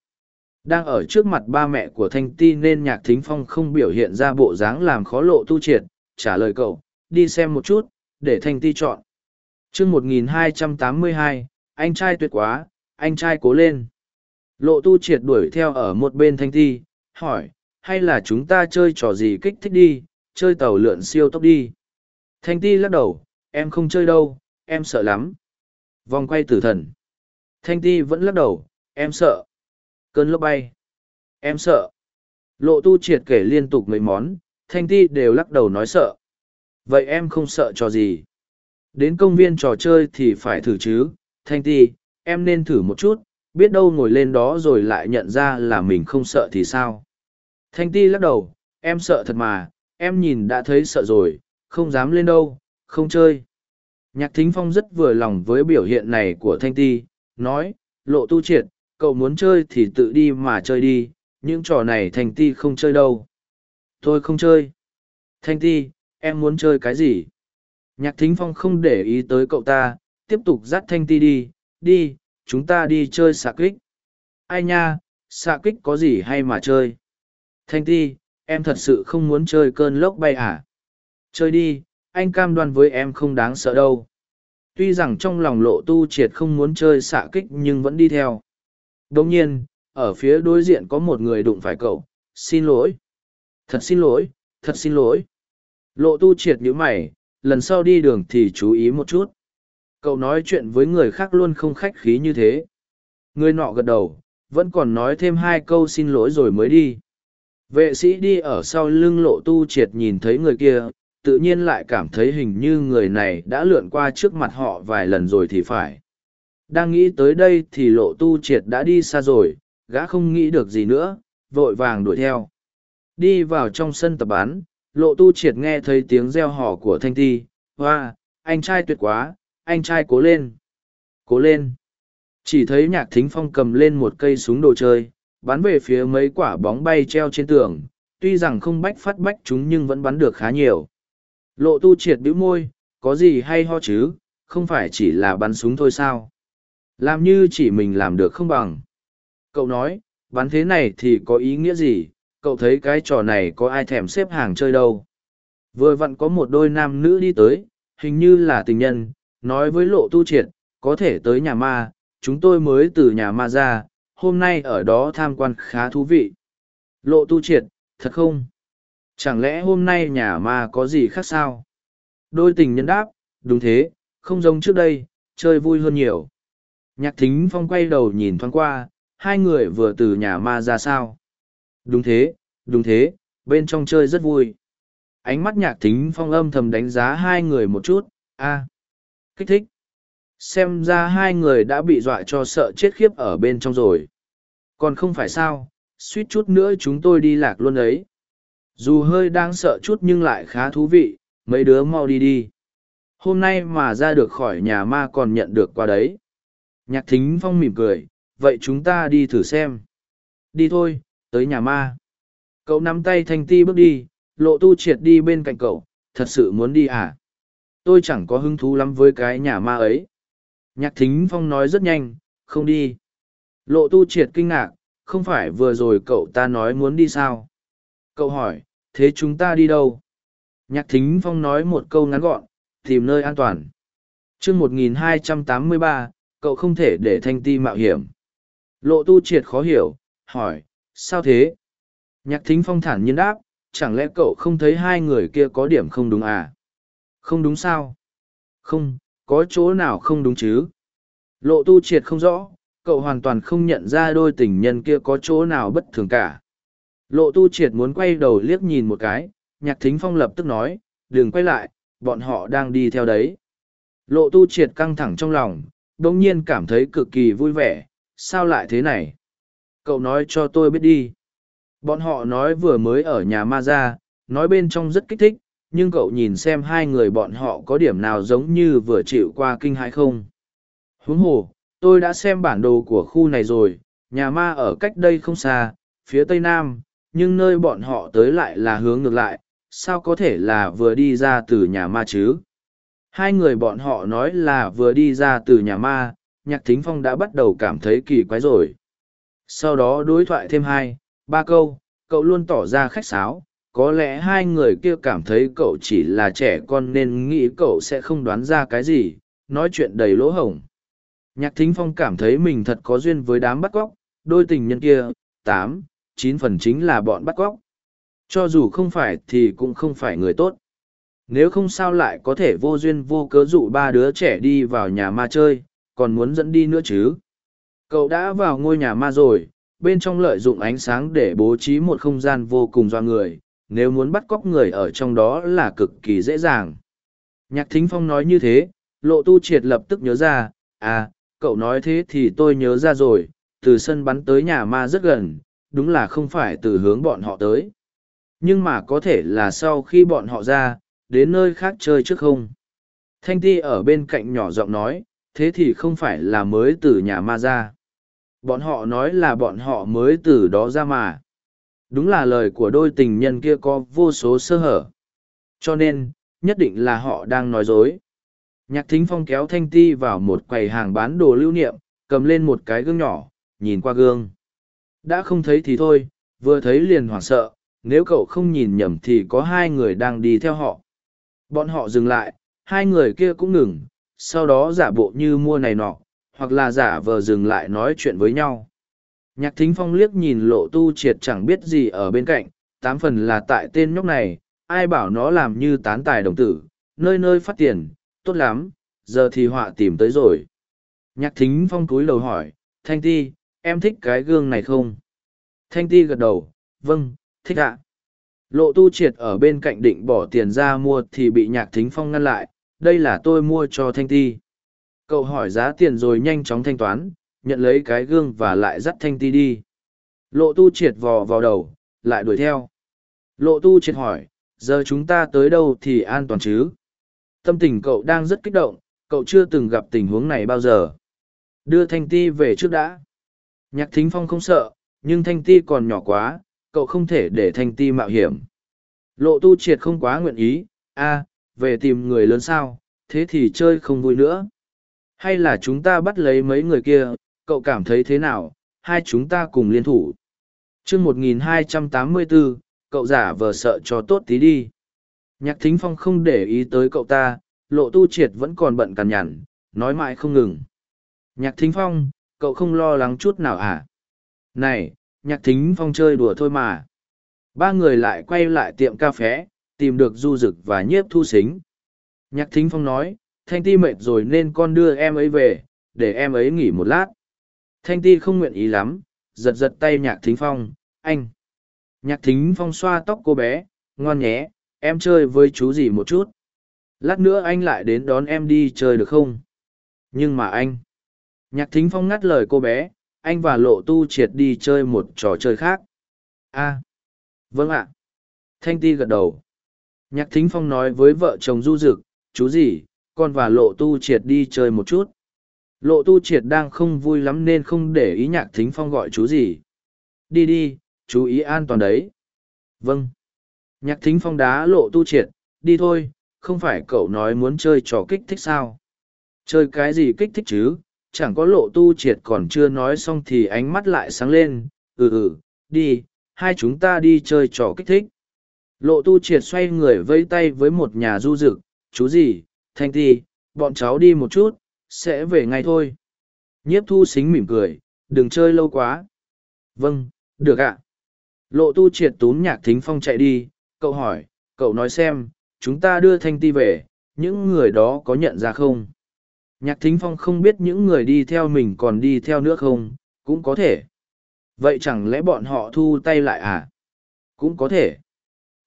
Đang ở trước mặt ba mẹ của thanh ti nên nhạc thính phong không biểu hiện ra bộ dáng làm khó lộ tu triệt trả lời cậu, đi xem một chút, để Thanh Ti chọn. chương 1282, anh trai tuyệt quá, anh trai cố lên. Lộ tu triệt đuổi theo ở một bên Thanh Ti, hỏi, hay là chúng ta chơi trò gì kích thích đi, chơi tàu lượn siêu tốc đi. Thanh Ti lắc đầu, em không chơi đâu, em sợ lắm. Vòng quay tử thần. Thanh Ti vẫn lắc đầu, em sợ. Cơn lốc bay. Em sợ. Lộ tu triệt kể liên tục mấy món, thanh ti đều lắc đầu nói sợ. Vậy em không sợ trò gì? Đến công viên trò chơi thì phải thử chứ. Thanh ti, em nên thử một chút. Biết đâu ngồi lên đó rồi lại nhận ra là mình không sợ thì sao? Thanh ti lắc đầu. Em sợ thật mà. Em nhìn đã thấy sợ rồi. Không dám lên đâu. Không chơi. Nhạc thính phong rất vừa lòng với biểu hiện này của thanh ti. Nói, lộ tu triệt, cậu muốn chơi thì tự đi mà chơi đi. Những trò này thanh ti không chơi đâu tôi không chơi. Thanh ti, em muốn chơi cái gì? Nhạc thính phong không để ý tới cậu ta, tiếp tục dắt thanh ti đi. Đi, chúng ta đi chơi xạ kích. Ai nha, xạ kích có gì hay mà chơi? Thanh ti, em thật sự không muốn chơi cơn lốc bay à? Chơi đi, anh cam đoan với em không đáng sợ đâu. Tuy rằng trong lòng lộ tu triệt không muốn chơi xạ kích nhưng vẫn đi theo. Đ ỗ n g nhiên, ở phía đối diện có một người đụng phải cậu. Xin lỗi thật xin lỗi, thật xin lỗi. Lộ tu triệt nhữ mày, lần sau đi đường thì chú ý một chút. Cậu nói chuyện với người khác luôn không khách khí như thế. Người nọ gật đầu, vẫn còn nói thêm hai câu xin lỗi rồi mới đi. Vệ sĩ đi ở sau lưng lộ tu triệt nhìn thấy người kia, tự nhiên lại cảm thấy hình như người này đã lượn qua trước mặt họ vài lần rồi thì phải. Đang nghĩ tới đây thì lộ tu triệt đã đi xa rồi, gã không nghĩ được gì nữa, vội vàng đuổi theo. Đi vào trong sân tập bán, lộ tu triệt nghe thấy tiếng reo hò của thanh ti, hoa, anh trai tuyệt quá, anh trai cố lên, cố lên. Chỉ thấy nhạc thính phong cầm lên một cây súng đồ chơi, bắn về phía mấy quả bóng bay treo trên tường, tuy rằng không bách phát bách chúng nhưng vẫn bắn được khá nhiều. Lộ tu triệt bĩu môi, có gì hay ho chứ, không phải chỉ là bắn súng thôi sao. Làm như chỉ mình làm được không bằng. Cậu nói, bắn thế này thì có ý nghĩa gì, cậu thấy cái trò này có ai thèm xếp hàng chơi đâu. Vừa vặn có một đôi nam nữ đi tới, hình như là tình nhân, nói với lộ tu triệt, có thể tới nhà ma, chúng tôi mới từ nhà ma ra, hôm nay ở đó tham quan khá thú vị. Lộ tu triệt, thật không? Chẳng lẽ hôm nay nhà ma có gì khác sao? Đôi tình nhân đáp, đúng thế, không giống trước đây, chơi vui hơn nhiều. Nhạc thính phong quay đầu nhìn thoáng qua, hai người vừa từ nhà ma ra sao? Đúng thế, đúng thế, bên trong chơi rất vui. Ánh mắt nhạc thính phong âm thầm đánh giá hai người một chút, a kích thích. xem ra hai người đã bị dọa cho sợ chết khiếp ở bên trong rồi. Còn không phải sao suýt chút nữa chúng tôi đi lạc luôn ấy. Dù hơi đang sợ chút nhưng lại khá thú vị mấy đứa mau đi đi. Hôm nay mà ra được khỏi nhà ma còn nhận được qua đấy. Nhạc thính phong mỉm cười vậy chúng ta đi thử xem. Đi thôi tới nhà ma. Cậu nắm tay thanh ti bước đi, lộ tu triệt đi bên cạnh cậu, thật sự muốn đi à? Tôi chẳng có hứng thú lắm với cái nhà ma ấy. Nhạc thính phong nói rất nhanh, không đi. Lộ tu triệt kinh ngạc, không phải vừa rồi cậu ta nói muốn đi sao? Cậu hỏi, thế chúng ta đi đâu? Nhạc thính phong nói một câu ngắn gọn, tìm nơi an toàn. Chương một nghìn hai trăm tám mươi ba, cậu không thể để thanh ti mạo hiểm. Lộ tu triệt khó hiểu, hỏi sao thế? Nhạc thính phong thản nhiên đáp, chẳng lẽ cậu không thấy hai người kia có điểm không đúng à? Không đúng sao? Không, có chỗ nào không đúng chứ? Lộ tu triệt không rõ, cậu hoàn toàn không nhận ra đôi tình nhân kia có chỗ nào bất thường cả. Lộ tu triệt muốn quay đầu liếc nhìn một cái, nhạc thính phong lập tức nói, đừng quay lại, bọn họ đang đi theo đấy. Lộ tu triệt căng thẳng trong lòng đ ỗ n g nhiên cảm thấy cực kỳ vui vẻ, sao lại thế này? Cậu nói cho tôi biết đi. Bọn họ nói vừa mới ở nhà ma ra nói bên trong rất kích thích, nhưng cậu nhìn xem hai người bọn họ có điểm nào giống như vừa chịu qua kinh hãi không? Huống hồ, tôi đã xem bản đồ của khu này rồi, nhà ma ở cách đây không xa, phía tây nam, nhưng nơi bọn họ tới lại là hướng ngược lại, sao có thể là vừa đi ra từ nhà ma chứ? Hai người bọn họ nói là vừa đi ra từ nhà ma, nhạc thính phong đã bắt đầu cảm thấy kỳ quái rồi sau đó đối thoại thêm hai ba câu cậu luôn tỏ ra khách sáo có lẽ hai người kia cảm thấy cậu chỉ là trẻ con nên nghĩ cậu sẽ không đoán ra cái gì nói chuyện đầy lỗ hổng nhạc thính phong cảm thấy mình thật có duyên với đám bắt cóc đôi tình nhân kia tám chín phần chính là bọn bắt cóc cho dù không phải thì cũng không phải người tốt. Nếu không sao lại có thể vô duyên vô cớ dụ ba đứa trẻ đi vào nhà ma chơi, còn muốn dẫn đi nữa chứ. Cậu đã vào ngôi nhà ma rồi, bên trong lợi dụng ánh sáng để bố trí một không gian vô cùng do người, nếu muốn bắt cóc người ở trong đó là cực kỳ dễ dàng. Nhạc Thính Phong nói như thế, lộ tu triệt lập tức nhớ ra, à, cậu nói thế thì tôi nhớ ra rồi, từ sân bắn tới nhà ma rất gần, đúng là không phải từ hướng bọn họ tới. Nhưng mà có thể là sau khi bọn họ ra đến nơi khác chơi trước không? Thanh ti ở bên cạnh nhỏ giọng nói thế thì không phải là mới từ nhà ma ra bọn họ nói là bọn họ mới từ đó ra mà. Đúng là lời của đôi tình nhân kia có vô số sơ hở. Cho nên, nhất định là họ đang nói dối. Nhạc thính phong kéo thanh ti vào một quầy hàng bán đồ lưu niệm, cầm lên một cái gương nhỏ, nhìn qua gương. Đã không thấy thì thôi, vừa thấy liền hoảng sợ, nếu cậu không nhìn nhầm thì có hai người đang đi theo họ. Bọn họ dừng lại, hai người kia cũng ngừng, sau đó giả bộ như mua này nọ hoặc là giả vờ dừng lại nói chuyện với nhau nhạc thính phong liếc nhìn lộ tu triệt chẳng biết gì ở bên cạnh tám phần là tại tên nhóc này ai bảo nó làm như tán tài đồng tử nơi nơi phát tiền tốt lắm giờ thì họa tìm tới rồi nhạc thính phong túi đầu hỏi thanh ti em thích cái gương này không thanh ti gật đầu vâng thích ạ. Lộ tu triệt ở bên cạnh định bỏ tiền ra mua thì bị nhạc thính phong ngăn lại, đây là tôi mua cho thanh ti. Cậu hỏi giá tiền rồi nhanh chóng thanh toán, nhận lấy cái gương và lại dắt thanh ti đi. Lộ tu triệt vò vào đầu, lại đuổi theo. Lộ tu triệt hỏi, giờ chúng ta tới đâu thì an toàn chứ? Tâm tình cậu đang rất kích động, cậu chưa từng gặp tình huống này bao giờ. Đưa thanh ti về trước đã. Nhạc thính phong không sợ, nhưng thanh ti còn nhỏ quá, cậu không thể để thanh ti mạo hiểm. Lộ tu triệt không quá nguyện ý, a về tìm người lớn sao, thế thì chơi không vui nữa. Hay là chúng ta bắt lấy mấy người kia, cậu cảm thấy thế nào, hai chúng ta cùng liên thủ. chương 1284, cậu giả vờ sợ cho tốt tí đi. Nhạc thính phong không để ý tới cậu ta, lộ tu triệt vẫn còn bận cằn nhằn, nói mãi không ngừng. Nhạc thính phong, cậu không lo lắng chút nào à? Này, nhạc thính phong chơi đùa thôi mà. Ba người lại quay lại tiệm cà phé, tìm được du dực và nhiếp thu xính. Nhạc thính phong nói, thanh ti mệt rồi nên con đưa em ấy về, để em ấy nghỉ một lát. Thanh ti không nguyện ý lắm, giật giật tay nhạc thính phong, anh. Nhạc thính phong xoa tóc cô bé, ngoan nhé, em chơi với chú gì một chút. Lát nữa anh lại đến đón em đi chơi được không? Nhưng mà anh... Nhạc thính phong ngắt lời cô bé, anh và lộ tu triệt đi chơi một trò chơi khác. a vâng ạ. Thanh ti gật đầu. Nhạc thính phong nói với vợ chồng du dực, chú gì, con và lộ tu triệt đi chơi một chút. Lộ tu triệt đang không vui lắm nên không để ý nhạc thính phong gọi chú gì. Đi đi, chú ý an toàn đấy. Vâng. Nhạc thính phong đá lộ tu triệt, đi thôi, không phải cậu nói muốn chơi trò kích thích sao? Chơi cái gì kích thích chứ, chẳng có lộ tu triệt còn chưa nói xong thì ánh mắt lại sáng lên, ừ ừ, đi, hai chúng ta đi chơi trò kích thích. Lộ tu triệt xoay người vây tay với một nhà du dực, chú gì, thanh ti, bọn cháu đi một chút, sẽ về ngay thôi. Nhiếp thu xính mỉm cười, đừng chơi lâu quá. Vâng, được ạ. Lộ tu triệt túm nhạc thính phong chạy đi, cậu hỏi, cậu nói xem, chúng ta đưa thanh ti về, những người đó có nhận ra không? Nhạc thính phong không biết những người đi theo mình còn đi theo nữa không, cũng có thể. Vậy chẳng lẽ bọn họ thu tay lại à? Cũng có thể.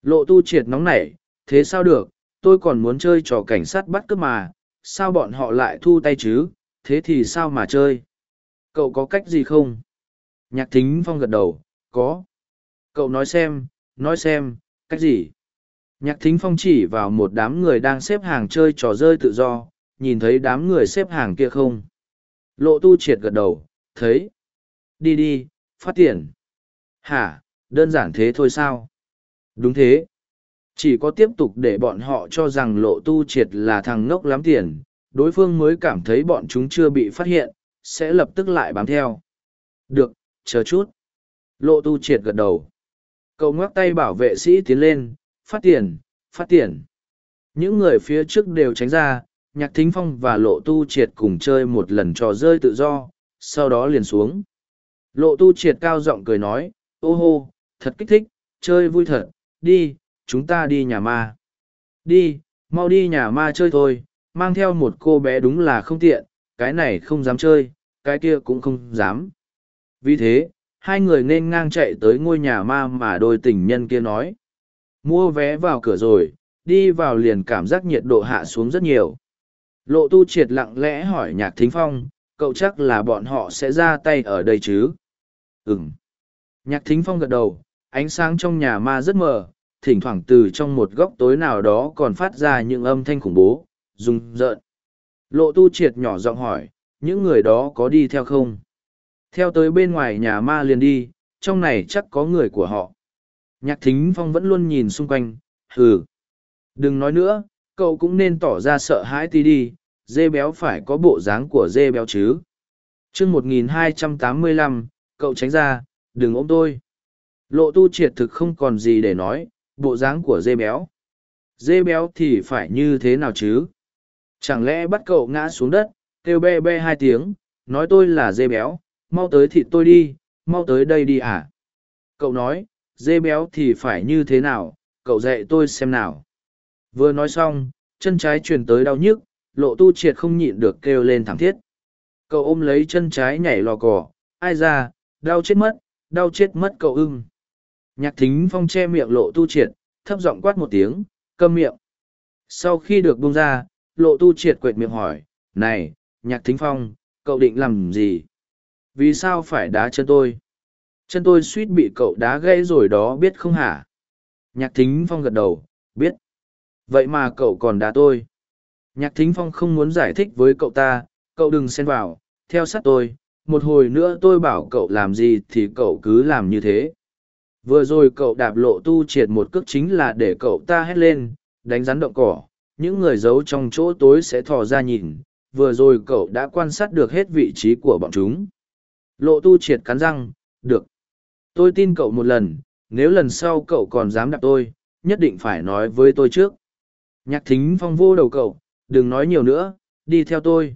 Lộ tu triệt nóng nảy, thế sao được, tôi còn muốn chơi trò cảnh sát bắt cướp mà, sao bọn họ lại thu tay chứ, thế thì sao mà chơi? Cậu có cách gì không? Nhạc thính phong gật đầu, có. Cậu nói xem, nói xem, cách gì? Nhạc thính phong chỉ vào một đám người đang xếp hàng chơi trò rơi tự do, nhìn thấy đám người xếp hàng kia không? Lộ tu triệt gật đầu, thấy. Đi đi, phát tiền. Hả, đơn giản thế thôi sao? Đúng thế. Chỉ có tiếp tục để bọn họ cho rằng lộ tu triệt là thằng ngốc lắm tiền, đối phương mới cảm thấy bọn chúng chưa bị phát hiện, sẽ lập tức lại bám theo. Được, chờ chút. Lộ tu triệt gật đầu. Cậu ngoắc tay bảo vệ sĩ tiến lên, phát tiền, phát tiền. Những người phía trước đều tránh ra, nhạc thính phong và lộ tu triệt cùng chơi một lần trò rơi tự do, sau đó liền xuống. Lộ tu triệt cao giọng cười nói, ô hô, thật kích thích, chơi vui thật, đi, chúng ta đi nhà ma. Đi, mau đi nhà ma chơi thôi, mang theo một cô bé đúng là không tiện, cái này không dám chơi, cái kia cũng không dám. Vì thế, hai người nên ngang chạy tới ngôi nhà ma mà đôi tình nhân kia nói. Mua vé vào cửa rồi, đi vào liền cảm giác nhiệt độ hạ xuống rất nhiều. Lộ tu triệt lặng lẽ hỏi nhạc thính phong, cậu chắc là bọn họ sẽ ra tay ở đây chứ? Ừm. Nhạc thính phong gật đầu, ánh sáng trong nhà ma rất mờ, thỉnh thoảng từ trong một góc tối nào đó còn phát ra những âm thanh khủng bố, rùng rợn. Lộ tu triệt nhỏ giọng hỏi, những người đó có đi theo không? Theo tới bên ngoài nhà ma liền đi, trong này chắc có người của họ. Nhạc thính phong vẫn luôn nhìn xung quanh, hừ. Đừng nói nữa, cậu cũng nên tỏ ra sợ hãi tí đi, dê béo phải có bộ dáng của dê béo chứ. chương 1285, cậu tránh ra, đừng ôm tôi. Lộ tu triệt thực không còn gì để nói, bộ dáng của dê béo. Dê béo thì phải như thế nào chứ? Chẳng lẽ bắt cậu ngã xuống đất, kêu be be hai tiếng, nói tôi là dê béo, mau tới thịt tôi đi, mau tới đây đi à? Cậu nói, dê béo thì phải như thế nào, cậu dạy tôi xem nào. Vừa nói xong, chân trái truyền tới đau nhức, lộ tu triệt không nhịn được kêu lên thảm thiết. Cậu ôm lấy chân trái nhảy lò cỏ, ai ra, đau chết mất, đau chết mất cậu ưng. Nhạc thính phong che miệng lộ tu triệt, thấp giọng quát một tiếng, câm miệng. Sau khi được buông ra, lộ tu triệt quệt miệng hỏi, này, nhạc thính phong, cậu định làm gì? Vì sao phải đá chân tôi? Chân tôi suýt bị cậu đá gãy rồi đó biết không hả? Nhạc thính phong gật đầu, biết. Vậy mà cậu còn đá tôi. Nhạc thính phong không muốn giải thích với cậu ta, cậu đừng xen vào, theo sát tôi, một hồi nữa tôi bảo cậu làm gì thì cậu cứ làm như thế. Vừa rồi cậu đạp lộ tu triệt một cước chính là để cậu ta hét lên, đánh rắn động cỏ, những người giấu trong chỗ tối sẽ thò ra nhìn, vừa rồi cậu đã quan sát được hết vị trí của bọn chúng. Lộ tu triệt cắn răng, được. Tôi tin cậu một lần, nếu lần sau cậu còn dám đạp tôi, nhất định phải nói với tôi trước. Nhạc thính phong vô đầu cậu, đừng nói nhiều nữa, đi theo tôi.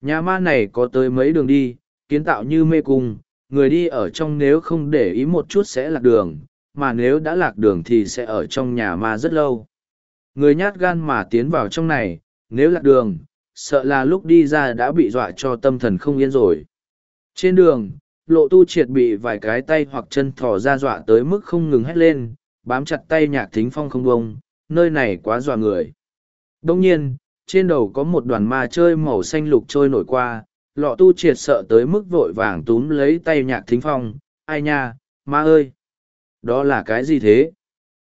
Nhà ma này có tới mấy đường đi, kiến tạo như mê cung, người đi ở trong nếu không để ý một chút sẽ lạc đường, mà nếu đã lạc đường thì sẽ ở trong nhà ma rất lâu. Người nhát gan mà tiến vào trong này, nếu lạc đường, sợ là lúc đi ra đã bị dọa cho tâm thần không yên rồi. Trên đường, lộ tu triệt bị vài cái tay hoặc chân thò ra dọa tới mức không ngừng hét lên, bám chặt tay nhạc thính phong không bông, nơi này quá dọa người. Đông nhiên, trên đầu có một đoàn ma chơi màu xanh lục trôi nổi qua, lọ tu triệt sợ tới mức vội vàng túm lấy tay nhạc thính phong, ai nha, ma ơi! Đó là cái gì thế?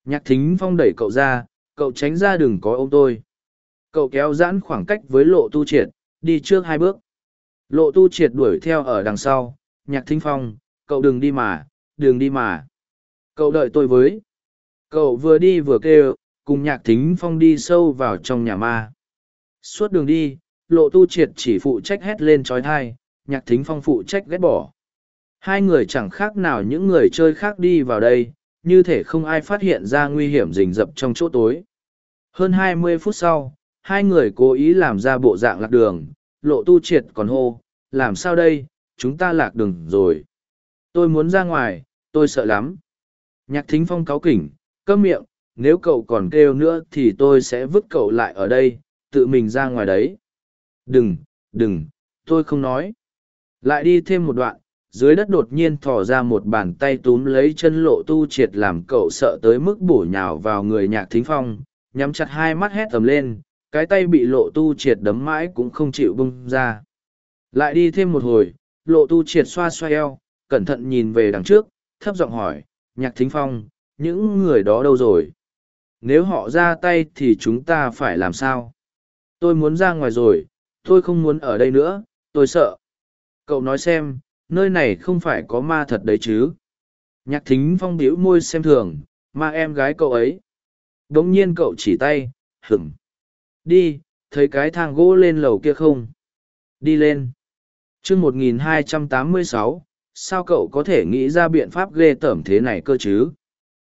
Nhạc thính phong đẩy cậu ra, cậu tránh ra đừng có ôm tôi. Cậu kéo giãn khoảng cách với lộ tu triệt, đi trước hai bước. Lộ tu triệt đuổi theo ở đằng sau, nhạc thính phong, cậu đừng đi mà, đừng đi mà. Cậu đợi tôi với. Cậu vừa đi vừa kêu, cùng nhạc thính phong đi sâu vào trong nhà ma. Suốt đường đi, lộ tu triệt chỉ phụ trách hét lên trói thai, nhạc thính phong phụ trách ghét bỏ. Hai người chẳng khác nào những người chơi khác đi vào đây, như thể không ai phát hiện ra nguy hiểm rình rập trong chỗ tối. Hơn hai mươi phút sau, hai người cố ý làm ra bộ dạng lạc đường, lộ tu triệt còn hô, làm sao đây, chúng ta lạc đường rồi. Tôi muốn ra ngoài, tôi sợ lắm. Nhạc thính phong cáu kỉnh, câm miệng, nếu cậu còn kêu nữa thì tôi sẽ vứt cậu lại ở đây, tự mình ra ngoài đấy. Đừng, đừng, tôi không nói. Lại đi thêm một đoạn, dưới đất đột nhiên thò ra một bàn tay túm lấy chân lộ tu triệt làm cậu sợ tới mức bổ nhào vào người nhạc thính phong, nhắm chặt hai mắt hét tầm lên, cái tay bị lộ tu triệt đấm mãi cũng không chịu bung ra. Lại đi thêm một hồi, lộ tu triệt xoa xoa eo, cẩn thận nhìn về đằng trước, thấp giọng hỏi, nhạc thính phong, những người đó đâu rồi? Nếu họ ra tay thì chúng ta phải làm sao? Tôi muốn ra ngoài rồi, tôi không muốn ở đây nữa, tôi sợ. Cậu nói xem, nơi này không phải có ma thật đấy chứ? Nhạc thính phong biểu môi xem thường, ma em gái cậu ấy. Đống nhiên cậu chỉ tay, hửng. Đi, thấy cái thang gỗ lên lầu kia không? Đi lên. chương 1286, sao cậu có thể nghĩ ra biện pháp ghê tởm thế này cơ chứ?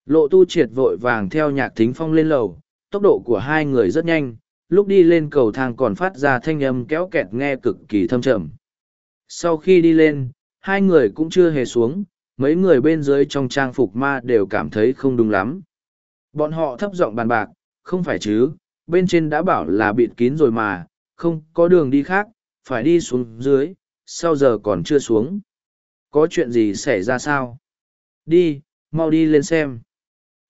Lộ tu triệt vội vàng theo nhạc thính phong lên lầu, tốc độ của hai người rất nhanh, lúc đi lên cầu thang còn phát ra thanh âm kéo kẹt nghe cực kỳ thâm trầm. Sau khi đi lên, hai người cũng chưa hề xuống, mấy người bên dưới trong trang phục ma đều cảm thấy không đúng lắm. Bọn họ thấp giọng bàn bạc, không phải chứ, bên trên đã bảo là bịt kín rồi mà, không có đường đi khác, phải đi xuống dưới, Sao giờ còn chưa xuống. Có chuyện gì xảy ra sao? Đi, mau đi lên xem.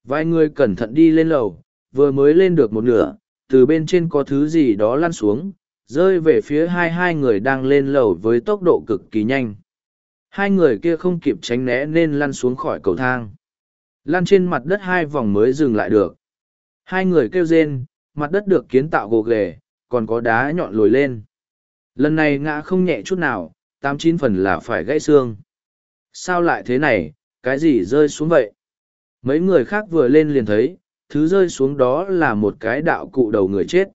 Vài người cẩn thận đi lên lầu, vừa mới lên được một nửa, từ bên trên có thứ gì đó lăn xuống, rơi về phía hai hai người đang lên lầu với tốc độ cực kỳ nhanh. Hai người kia không kịp tránh né nên lăn xuống khỏi cầu thang. Lăn trên mặt đất hai vòng mới dừng lại được. Hai người kêu rên, mặt đất được kiến tạo gồ ghề, còn có đá nhọn lồi lên. Lần này ngã không nhẹ chút nào, tám chín phần là phải gãy xương. Sao lại thế này, cái gì rơi xuống vậy? Mấy người khác vừa lên liền thấy, thứ rơi xuống đó là một cái đạo cụ đầu người chết.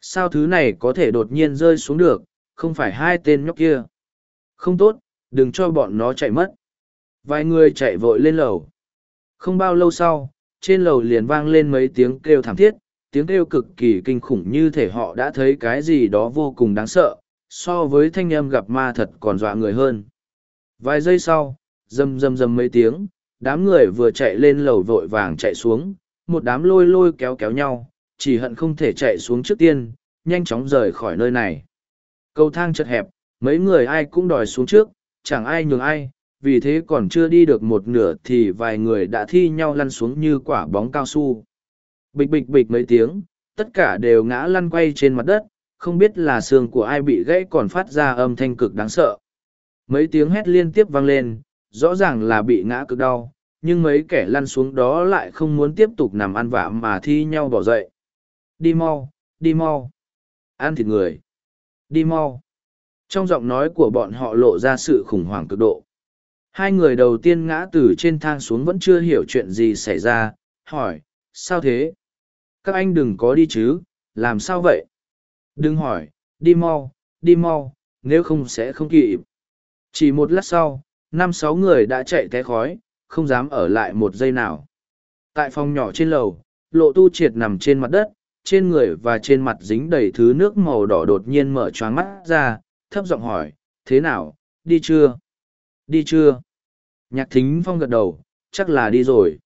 Sao thứ này có thể đột nhiên rơi xuống được, không phải hai tên nhóc kia. Không tốt, đừng cho bọn nó chạy mất. Vài người chạy vội lên lầu. Không bao lâu sau, trên lầu liền vang lên mấy tiếng kêu thảm thiết, tiếng kêu cực kỳ kinh khủng như thể họ đã thấy cái gì đó vô cùng đáng sợ, so với thanh âm gặp ma thật còn dọa người hơn. Vài giây sau, rầm rầm rầm mấy tiếng, đám người vừa chạy lên lầu vội vàng chạy xuống, một đám lôi lôi kéo kéo nhau, chỉ hận không thể chạy xuống trước tiên, nhanh chóng rời khỏi nơi này. Cầu thang chật hẹp, mấy người ai cũng đòi xuống trước, chẳng ai nhường ai, vì thế còn chưa đi được một nửa thì vài người đã thi nhau lăn xuống như quả bóng cao su. Bịch bịch bịch mấy tiếng, tất cả đều ngã lăn quay trên mặt đất, không biết là xương của ai bị gãy còn phát ra âm thanh cực đáng sợ. Mấy tiếng hét liên tiếp vang lên, rõ ràng là bị ngã cực đau, nhưng mấy kẻ lăn xuống đó lại không muốn tiếp tục nằm ăn vạ mà thi nhau bỏ dậy. Đi mau, đi mau. Ăn thịt người. Đi mau. Trong giọng nói của bọn họ lộ ra sự khủng hoảng cực độ. Hai người đầu tiên ngã từ trên thang xuống vẫn chưa hiểu chuyện gì xảy ra, hỏi, sao thế? Các anh đừng có đi chứ, làm sao vậy? Đừng hỏi, đi mau, đi mau, nếu không sẽ không kịp. Chỉ một lát sau, năm sáu người đã chạy té khói, không dám ở lại một giây nào. Tại phòng nhỏ trên lầu, lộ tu triệt nằm trên mặt đất, trên người và trên mặt dính đầy thứ nước màu đỏ đột nhiên mở choáng mắt ra, thấp giọng hỏi, thế nào, đi chưa? Đi chưa? Nhạc thính phong gật đầu, chắc là đi rồi.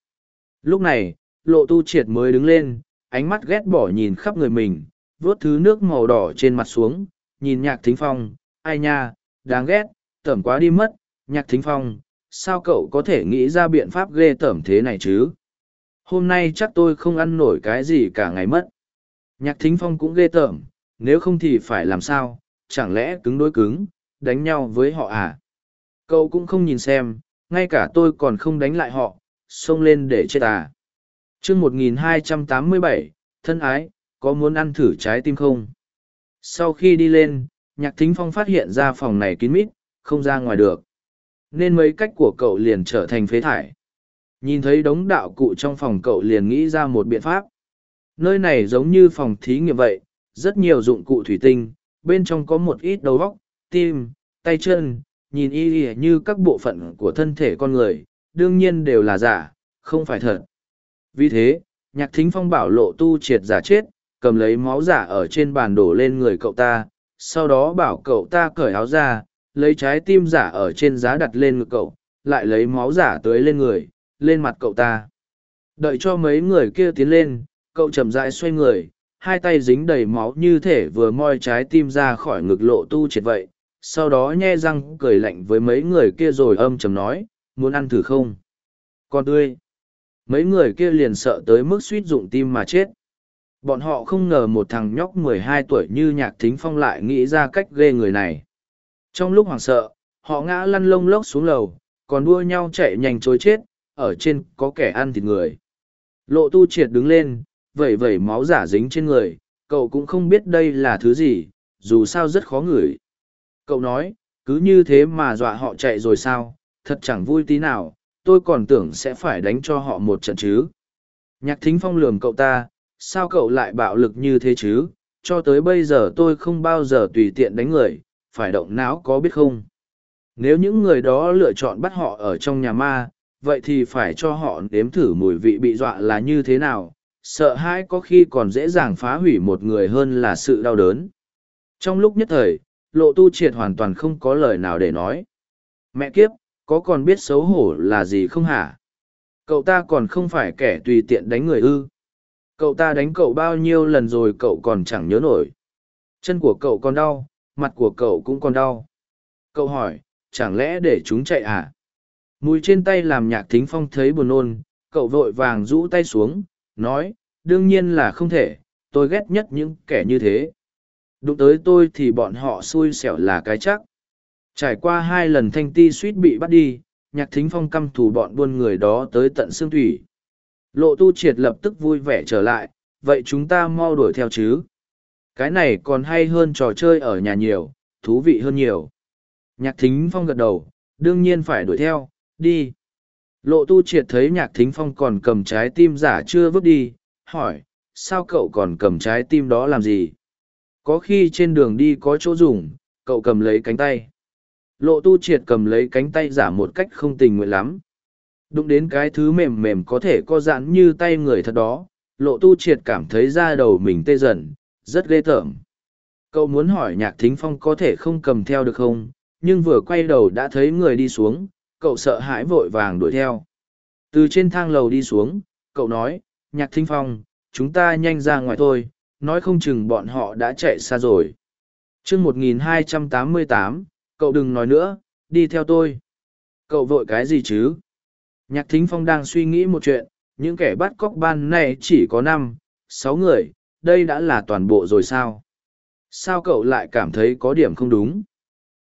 Lúc này, lộ tu triệt mới đứng lên, ánh mắt ghét bỏ nhìn khắp người mình, vuốt thứ nước màu đỏ trên mặt xuống, nhìn nhạc thính phong, ai nha, đáng ghét, tẩm quá đi mất, nhạc thính phong, sao cậu có thể nghĩ ra biện pháp ghê tởm thế này chứ? Hôm nay chắc tôi không ăn nổi cái gì cả ngày mất. Nhạc thính phong cũng ghê tởm, nếu không thì phải làm sao, chẳng lẽ cứng đối cứng, đánh nhau với họ à? Cậu cũng không nhìn xem, ngay cả tôi còn không đánh lại họ, xông lên để chết à. chương 1287, thân ái, có muốn ăn thử trái tim không? Sau khi đi lên, nhạc thính phong phát hiện ra phòng này kín mít, không ra ngoài được. Nên mấy cách của cậu liền trở thành phế thải. Nhìn thấy đống đạo cụ trong phòng cậu liền nghĩ ra một biện pháp. Nơi này giống như phòng thí nghiệm vậy, rất nhiều dụng cụ thủy tinh, bên trong có một ít đầu vóc, tim, tay chân, nhìn y như các bộ phận của thân thể con người, đương nhiên đều là giả, không phải thật. Vì thế, nhạc thính phong bảo lộ tu triệt giả chết, cầm lấy máu giả ở trên bàn đổ lên người cậu ta, sau đó bảo cậu ta cởi áo ra, lấy trái tim giả ở trên giá đặt lên ngực cậu, lại lấy máu giả tưới lên người, lên mặt cậu ta. Đợi cho mấy người kia tiến lên, cậu chậm rãi xoay người, hai tay dính đầy máu như thể vừa moi trái tim ra khỏi ngực lộ tu triệt vậy, sau đó nhe răng cười lạnh với mấy người kia rồi âm chầm nói, muốn ăn thử không? Con tươi. Mấy người kia liền sợ tới mức suýt dụng tim mà chết. Bọn họ không ngờ một thằng nhóc mười hai tuổi như nhạc thính phong lại nghĩ ra cách ghê người này. Trong lúc hoảng sợ, họ ngã lăn lông lốc xuống lầu, còn đua nhau chạy nhanh chối chết, ở trên có kẻ ăn thịt người. Lộ tu triệt đứng lên, vẩy vẩy máu giả dính trên người, cậu cũng không biết đây là thứ gì, dù sao rất khó ngửi. Cậu nói, cứ như thế mà dọa họ chạy rồi sao, thật chẳng vui tí nào, tôi còn tưởng sẽ phải đánh cho họ một trận chứ. Nhạc thính phong lườm cậu ta, sao cậu lại bạo lực như thế chứ, cho tới bây giờ tôi không bao giờ tùy tiện đánh người, phải động não có biết không? Nếu những người đó lựa chọn bắt họ ở trong nhà ma, vậy thì phải cho họ nếm thử mùi vị bị dọa là như thế nào, sợ hãi có khi còn dễ dàng phá hủy một người hơn là sự đau đớn. Trong lúc nhất thời, lộ tu triệt hoàn toàn không có lời nào để nói. Mẹ kiếp, có còn biết xấu hổ là gì không hả? Cậu ta còn không phải kẻ tùy tiện đánh người ư. Cậu ta đánh cậu bao nhiêu lần rồi cậu còn chẳng nhớ nổi. Chân của cậu còn đau, mặt của cậu cũng còn đau. Cậu hỏi, chẳng lẽ để chúng chạy à? Mùi trên tay làm nhạc thính phong thấy buồn nôn, cậu vội vàng rũ tay xuống, nói, đương nhiên là không thể, tôi ghét nhất những kẻ như thế. Đụng tới tôi thì bọn họ xui xẻo là cái chắc. Trải qua hai lần thanh ti suýt bị bắt đi, nhạc thính phong căm thù bọn buôn người đó tới tận xương thủy. Lộ tu triệt lập tức vui vẻ trở lại, vậy chúng ta mau đuổi theo chứ. Cái này còn hay hơn trò chơi ở nhà nhiều, thú vị hơn nhiều. Nhạc thính phong gật đầu, đương nhiên phải đuổi theo, đi. Lộ tu triệt thấy nhạc thính phong còn cầm trái tim giả chưa vứt đi, hỏi, sao cậu còn cầm trái tim đó làm gì? Có khi trên đường đi có chỗ dùng, cậu cầm lấy cánh tay. Lộ tu triệt cầm lấy cánh tay giả một cách không tình nguyện lắm. Đụng đến cái thứ mềm mềm có thể co giãn như tay người thật đó, lộ tu triệt cảm thấy da đầu mình tê dần, rất ghê tởm. Cậu muốn hỏi nhạc thính phong có thể không cầm theo được không, nhưng vừa quay đầu đã thấy người đi xuống, cậu sợ hãi vội vàng đuổi theo. Từ trên thang lầu đi xuống, cậu nói, nhạc thính phong, chúng ta nhanh ra ngoài thôi, nói không chừng bọn họ đã chạy xa rồi. chương 1288, cậu đừng nói nữa, đi theo tôi. Cậu vội cái gì chứ? Nhạc thính phong đang suy nghĩ một chuyện, những kẻ bắt cóc ban này chỉ có năm, sáu người, đây đã là toàn bộ rồi sao? Sao cậu lại cảm thấy có điểm không đúng?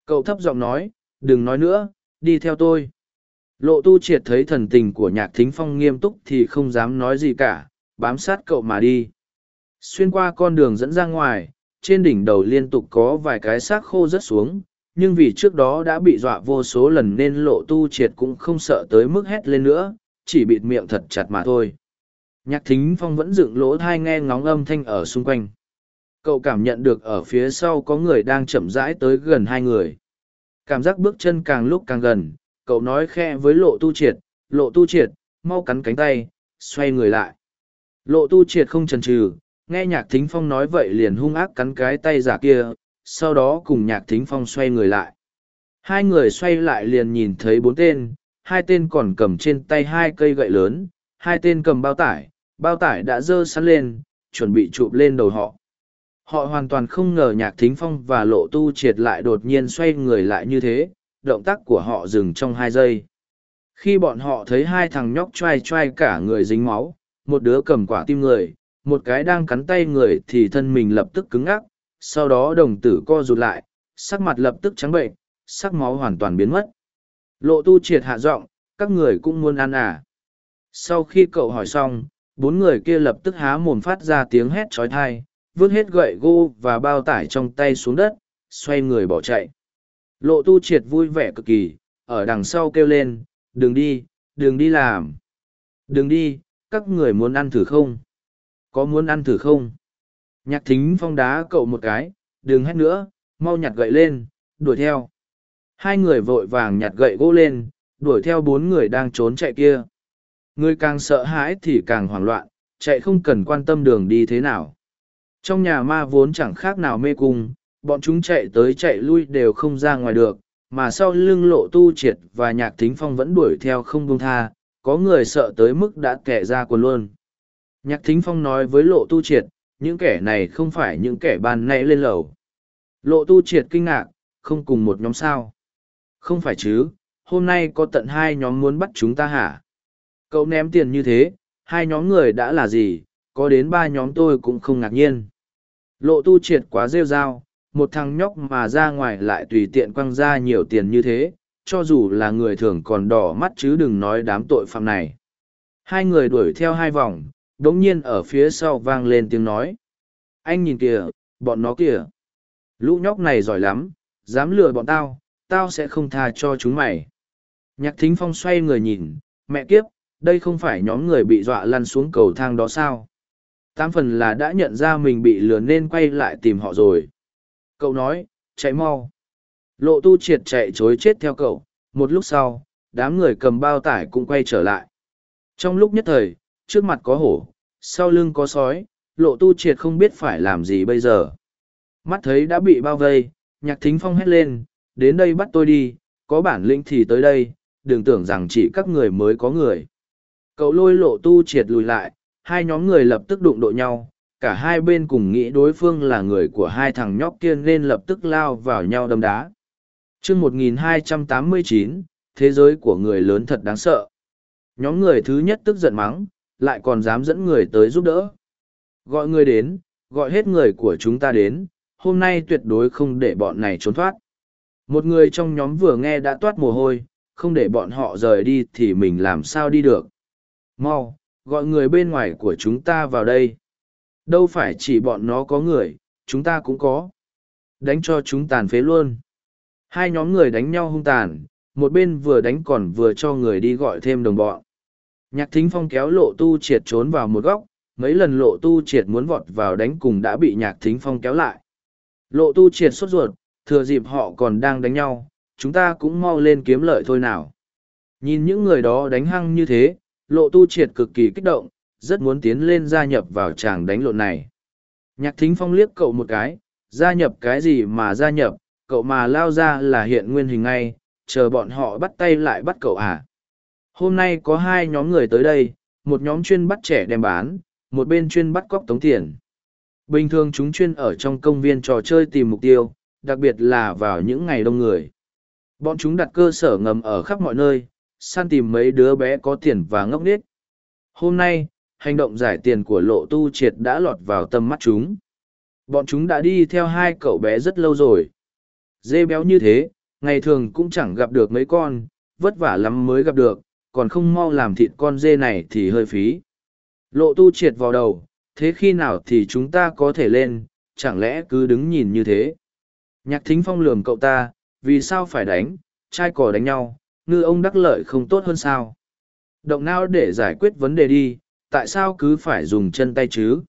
Cậu thấp giọng nói, đừng nói nữa, đi theo tôi. Lộ tu triệt thấy thần tình của nhạc thính phong nghiêm túc thì không dám nói gì cả, bám sát cậu mà đi. Xuyên qua con đường dẫn ra ngoài, trên đỉnh đầu liên tục có vài cái xác khô rớt xuống, nhưng vì trước đó đã bị dọa vô số lần nên lộ tu triệt cũng không sợ tới mức hét lên nữa, chỉ bịt miệng thật chặt mà thôi. Nhạc thính phong vẫn dựng lỗ thai nghe ngóng âm thanh ở xung quanh. Cậu cảm nhận được ở phía sau có người đang chậm rãi tới gần hai người. Cảm giác bước chân càng lúc càng gần, cậu nói khe với lộ tu triệt, lộ tu triệt, mau cắn cánh tay, xoay người lại. Lộ tu triệt không chần chừ, nghe nhạc thính phong nói vậy liền hung ác cắn cái tay giả kia, sau đó cùng nhạc thính phong xoay người lại. Hai người xoay lại liền nhìn thấy bốn tên, hai tên còn cầm trên tay hai cây gậy lớn, hai tên cầm bao tải, bao tải đã dơ sẵn lên, chuẩn bị chụp lên đầu họ. Họ hoàn toàn không ngờ nhạc thính phong và lộ tu triệt lại đột nhiên xoay người lại như thế, động tác của họ dừng trong hai giây. Khi bọn họ thấy hai thằng nhóc trai trai cả người dính máu, một đứa cầm quả tim người, một cái đang cắn tay người thì thân mình lập tức cứng ngắc, sau đó đồng tử co rụt lại, sắc mặt lập tức trắng bệnh, sắc máu hoàn toàn biến mất. Lộ tu triệt hạ giọng, các người cũng muốn ăn à. Sau khi cậu hỏi xong, bốn người kia lập tức há mồm phát ra tiếng hét trói thai, vứt hết gậy gô và bao tải trong tay xuống đất, xoay người bỏ chạy. Lộ tu triệt vui vẻ cực kỳ, ở đằng sau kêu lên, đừng đi, đừng đi làm. Đừng đi, các người muốn ăn thử không? Có muốn ăn thử không? Nhạc thính phong đá cậu một cái, đừng hét nữa, mau nhặt gậy lên, đuổi theo. Hai người vội vàng nhặt gậy gỗ lên, đuổi theo bốn người đang trốn chạy kia. Người càng sợ hãi thì càng hoảng loạn, chạy không cần quan tâm đường đi thế nào. Trong nhà ma vốn chẳng khác nào mê cung, bọn chúng chạy tới chạy lui đều không ra ngoài được, mà sau lưng lộ tu triệt và nhạc thính phong vẫn đuổi theo không buông tha, có người sợ tới mức đã kẻ ra quần luôn. Nhạc thính phong nói với lộ tu triệt, những kẻ này không phải những kẻ ban nãy lên lầu. Lộ tu triệt kinh ngạc, không cùng một nhóm sao. Không phải chứ, hôm nay có tận hai nhóm muốn bắt chúng ta hả? Cậu ném tiền như thế, hai nhóm người đã là gì, có đến ba nhóm tôi cũng không ngạc nhiên. Lộ tu triệt quá rêu rao, một thằng nhóc mà ra ngoài lại tùy tiện quăng ra nhiều tiền như thế, cho dù là người thường còn đỏ mắt chứ đừng nói đám tội phạm này. Hai người đuổi theo hai vòng, đống nhiên ở phía sau vang lên tiếng nói. Anh nhìn kìa, bọn nó kìa. Lũ nhóc này giỏi lắm, dám lừa bọn tao, tao sẽ không tha cho chúng mày. Nhạc thính phong xoay người nhìn, mẹ kiếp, đây không phải nhóm người bị dọa lăn xuống cầu thang đó sao? Tám phần là đã nhận ra mình bị lừa nên quay lại tìm họ rồi. Cậu nói, chạy mau. Lộ tu triệt chạy chối chết theo cậu, một lúc sau, đám người cầm bao tải cũng quay trở lại. Trong lúc nhất thời, trước mặt có hổ, sau lưng có sói, lộ tu triệt không biết phải làm gì bây giờ. Mắt thấy đã bị bao vây, nhạc thính phong hét lên, đến đây bắt tôi đi, có bản lĩnh thì tới đây, đừng tưởng rằng chỉ các người mới có người. Cậu lôi lộ tu triệt lùi lại, hai nhóm người lập tức đụng độ nhau, cả hai bên cùng nghĩ đối phương là người của hai thằng nhóc kia nên lập tức lao vào nhau đâm đá. chương 1289, thế giới của người lớn thật đáng sợ. Nhóm người thứ nhất tức giận mắng, lại còn dám dẫn người tới giúp đỡ. Gọi người đến, gọi hết người của chúng ta đến, hôm nay tuyệt đối không để bọn này trốn thoát. Một người trong nhóm vừa nghe đã toát mồ hôi, không để bọn họ rời đi thì mình làm sao đi được. Mau, gọi người bên ngoài của chúng ta vào đây. Đâu phải chỉ bọn nó có người, chúng ta cũng có. Đánh cho chúng tàn phế luôn. Hai nhóm người đánh nhau hung tàn, một bên vừa đánh còn vừa cho người đi gọi thêm đồng bọn. Nhạc thính phong kéo lộ tu triệt trốn vào một góc, mấy lần lộ tu triệt muốn vọt vào đánh cùng đã bị nhạc thính phong kéo lại. Lộ tu triệt sốt ruột, thừa dịp họ còn đang đánh nhau, chúng ta cũng mau lên kiếm lợi thôi nào. Nhìn những người đó đánh hăng như thế, lộ tu triệt cực kỳ kích động, rất muốn tiến lên gia nhập vào tràng đánh lộn này. Nhạc thính phong liếc cậu một cái, gia nhập cái gì mà gia nhập, cậu mà lao ra là hiện nguyên hình ngay, chờ bọn họ bắt tay lại bắt cậu à. Hôm nay có hai nhóm người tới đây, một nhóm chuyên bắt trẻ đem bán, một bên chuyên bắt cóc tống tiền. Bình thường chúng chuyên ở trong công viên trò chơi tìm mục tiêu, đặc biệt là vào những ngày đông người. Bọn chúng đặt cơ sở ngầm ở khắp mọi nơi, săn tìm mấy đứa bé có tiền và ngốc nghếch. Hôm nay, hành động giải tiền của lộ tu triệt đã lọt vào tâm mắt chúng. Bọn chúng đã đi theo hai cậu bé rất lâu rồi. Dê béo như thế, ngày thường cũng chẳng gặp được mấy con, vất vả lắm mới gặp được, còn không mau làm thịt con dê này thì hơi phí. Lộ tu triệt vào đầu, thế khi nào thì chúng ta có thể lên, chẳng lẽ cứ đứng nhìn như thế. Nhạc thính phong lườm cậu ta, vì sao phải đánh, trai cỏ đánh nhau, ngư ông đắc lợi không tốt hơn sao. Động não để giải quyết vấn đề đi, tại sao cứ phải dùng chân tay chứ?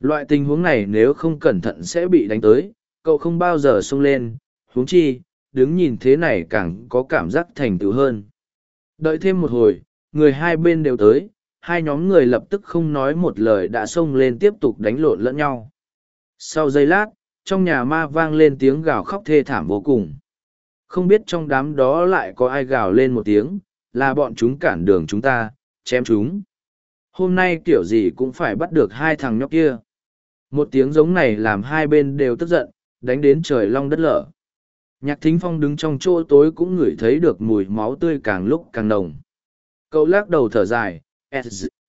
Loại tình huống này nếu không cẩn thận sẽ bị đánh tới, cậu không bao giờ xông lên, huống chi, đứng nhìn thế này càng có cảm giác thành tựu hơn. Đợi thêm một hồi, người hai bên đều tới, hai nhóm người lập tức không nói một lời đã xông lên tiếp tục đánh lộn lẫn nhau. Sau giây lát, trong nhà ma vang lên tiếng gào khóc thê thảm vô cùng. Không biết trong đám đó lại có ai gào lên một tiếng, là bọn chúng cản đường chúng ta, chém chúng. Hôm nay kiểu gì cũng phải bắt được hai thằng nhóc kia. Một tiếng giống này làm hai bên đều tức giận, đánh đến trời long đất lở. Nhạc thính phong đứng trong chỗ tối cũng ngửi thấy được mùi máu tươi càng lúc càng nồng. Cậu lắc đầu thở dài,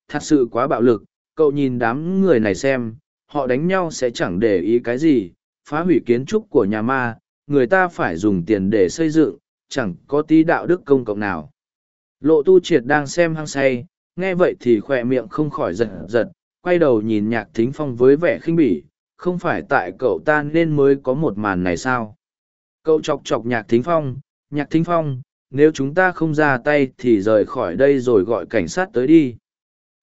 thật sự quá bạo lực, cậu nhìn đám người này xem, họ đánh nhau sẽ chẳng để ý cái gì, phá hủy kiến trúc của nhà ma, người ta phải dùng tiền để xây dựng, chẳng có tí đạo đức công cộng nào. Lộ tu triệt đang xem hăng say, nghe vậy thì khỏe miệng không khỏi giật giật, quay đầu nhìn nhạc thính phong với vẻ khinh bỉ, không phải tại cậu ta nên mới có một màn này sao. Cậu chọc chọc nhạc thính phong, nhạc thính phong, nếu chúng ta không ra tay thì rời khỏi đây rồi gọi cảnh sát tới đi.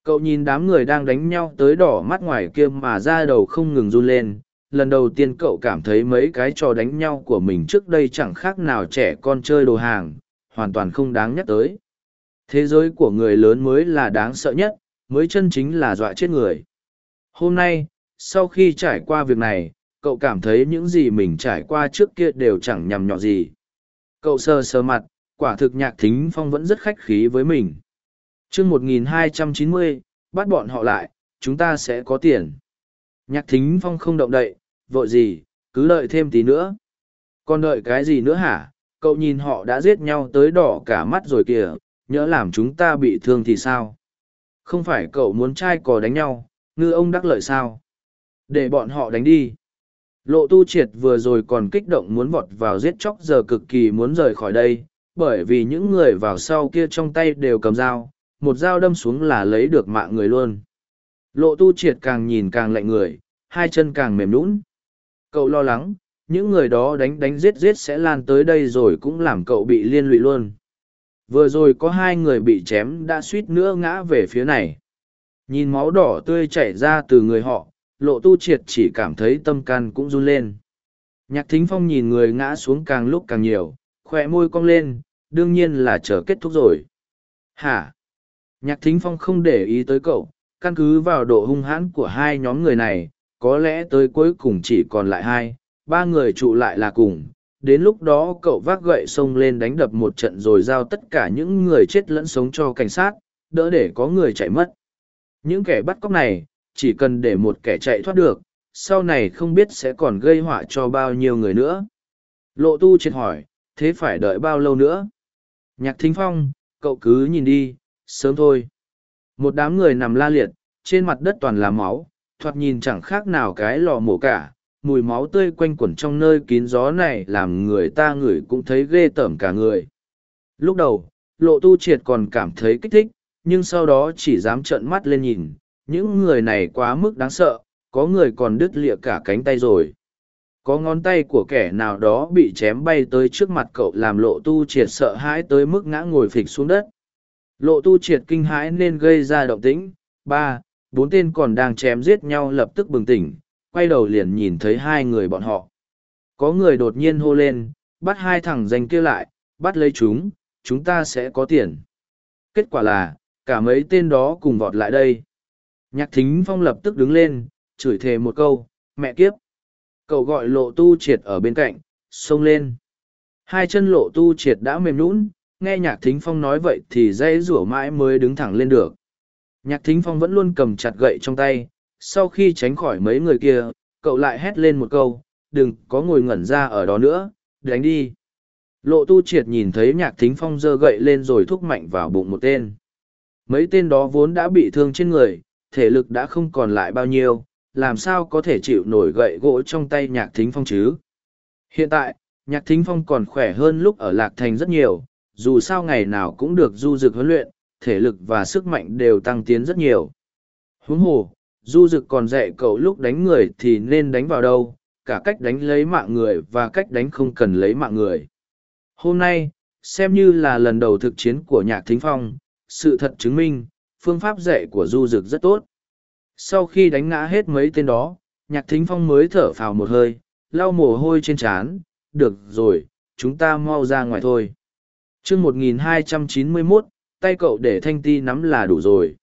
Cậu nhìn đám người đang đánh nhau tới đỏ mắt ngoài kia mà ra đầu không ngừng run lên. Lần đầu tiên cậu cảm thấy mấy cái trò đánh nhau của mình trước đây chẳng khác nào trẻ con chơi đồ hàng, hoàn toàn không đáng nhắc tới. Thế giới của người lớn mới là đáng sợ nhất, mới chân chính là dọa chết người. Hôm nay, sau khi trải qua việc này, cậu cảm thấy những gì mình trải qua trước kia đều chẳng nhằm nhọ gì. Cậu sờ sờ mặt, quả thực nhạc thính phong vẫn rất khách khí với mình. chương 1290, bắt bọn họ lại, chúng ta sẽ có tiền. Nhạc thính phong không động đậy, vội gì, cứ đợi thêm tí nữa. Còn đợi cái gì nữa hả? Cậu nhìn họ đã giết nhau tới đỏ cả mắt rồi kìa, nhỡ làm chúng ta bị thương thì sao? Không phải cậu muốn trai cò đánh nhau, ngư ông đắc lợi sao? Để bọn họ đánh đi. Lộ tu triệt vừa rồi còn kích động muốn vọt vào giết chóc giờ cực kỳ muốn rời khỏi đây, bởi vì những người vào sau kia trong tay đều cầm dao, một dao đâm xuống là lấy được mạng người luôn. Lộ tu triệt càng nhìn càng lạnh người, hai chân càng mềm nũng. Cậu lo lắng, những người đó đánh đánh giết giết sẽ lan tới đây rồi cũng làm cậu bị liên lụy luôn. Vừa rồi có hai người bị chém đã suýt nữa ngã về phía này. Nhìn máu đỏ tươi chảy ra từ người họ, lộ tu triệt chỉ cảm thấy tâm can cũng run lên. Nhạc thính phong nhìn người ngã xuống càng lúc càng nhiều, khỏe môi cong lên, đương nhiên là chờ kết thúc rồi. Hả? Nhạc thính phong không để ý tới cậu, căn cứ vào độ hung hãn của hai nhóm người này, có lẽ tới cuối cùng chỉ còn lại hai, ba người trụ lại là cùng. Đến lúc đó cậu vác gậy xông lên đánh đập một trận rồi giao tất cả những người chết lẫn sống cho cảnh sát, đỡ để có người chạy mất. Những kẻ bắt cóc này, chỉ cần để một kẻ chạy thoát được, sau này không biết sẽ còn gây họa cho bao nhiêu người nữa. Lộ tu triệt hỏi, thế phải đợi bao lâu nữa? Nhạc thính phong, cậu cứ nhìn đi, sớm thôi. Một đám người nằm la liệt, trên mặt đất toàn là máu, thoạt nhìn chẳng khác nào cái lò mổ cả. Mùi máu tươi quanh quẩn trong nơi kín gió này làm người ta ngửi cũng thấy ghê tởm cả người. Lúc đầu, lộ tu triệt còn cảm thấy kích thích, nhưng sau đó chỉ dám trợn mắt lên nhìn, những người này quá mức đáng sợ, có người còn đứt lịa cả cánh tay rồi. Có ngón tay của kẻ nào đó bị chém bay tới trước mặt cậu làm lộ tu triệt sợ hãi tới mức ngã ngồi phịch xuống đất. Lộ tu triệt kinh hãi nên gây ra động tĩnh. Ba, bốn tên còn đang chém giết nhau lập tức bừng tỉnh, quay đầu liền nhìn thấy hai người bọn họ. Có người đột nhiên hô lên, bắt hai thằng danh kia lại, bắt lấy chúng, chúng ta sẽ có tiền. Kết quả là, cả mấy tên đó cùng vọt lại đây. Nhạc thính phong lập tức đứng lên, chửi thề một câu, mẹ kiếp. Cậu gọi lộ tu triệt ở bên cạnh, xông lên. Hai chân lộ tu triệt đã mềm nũng, nghe nhạc thính phong nói vậy thì dây rủa mãi mới đứng thẳng lên được. Nhạc thính phong vẫn luôn cầm chặt gậy trong tay, sau khi tránh khỏi mấy người kia, cậu lại hét lên một câu, đừng có ngồi ngẩn ra ở đó nữa, đánh đi. Lộ tu triệt nhìn thấy nhạc thính phong giơ gậy lên rồi thúc mạnh vào bụng một tên. Mấy tên đó vốn đã bị thương trên người, thể lực đã không còn lại bao nhiêu, làm sao có thể chịu nổi gậy gỗ trong tay nhạc thính phong chứ. Hiện tại, nhạc thính phong còn khỏe hơn lúc ở Lạc Thành rất nhiều, dù sao ngày nào cũng được du dực huấn luyện, thể lực và sức mạnh đều tăng tiến rất nhiều. Huống hồ, du dực còn dạy cậu lúc đánh người thì nên đánh vào đâu, cả cách đánh lấy mạng người và cách đánh không cần lấy mạng người. Hôm nay, xem như là lần đầu thực chiến của nhạc thính phong, sự thật chứng minh, phương pháp dạy của du dực rất tốt. Sau khi đánh ngã hết mấy tên đó, nhạc thính phong mới thở phào một hơi, lau mồ hôi trên trán, được rồi, chúng ta mau ra ngoài thôi. chương 1291, tay cậu để thanh ti nắm là đủ rồi.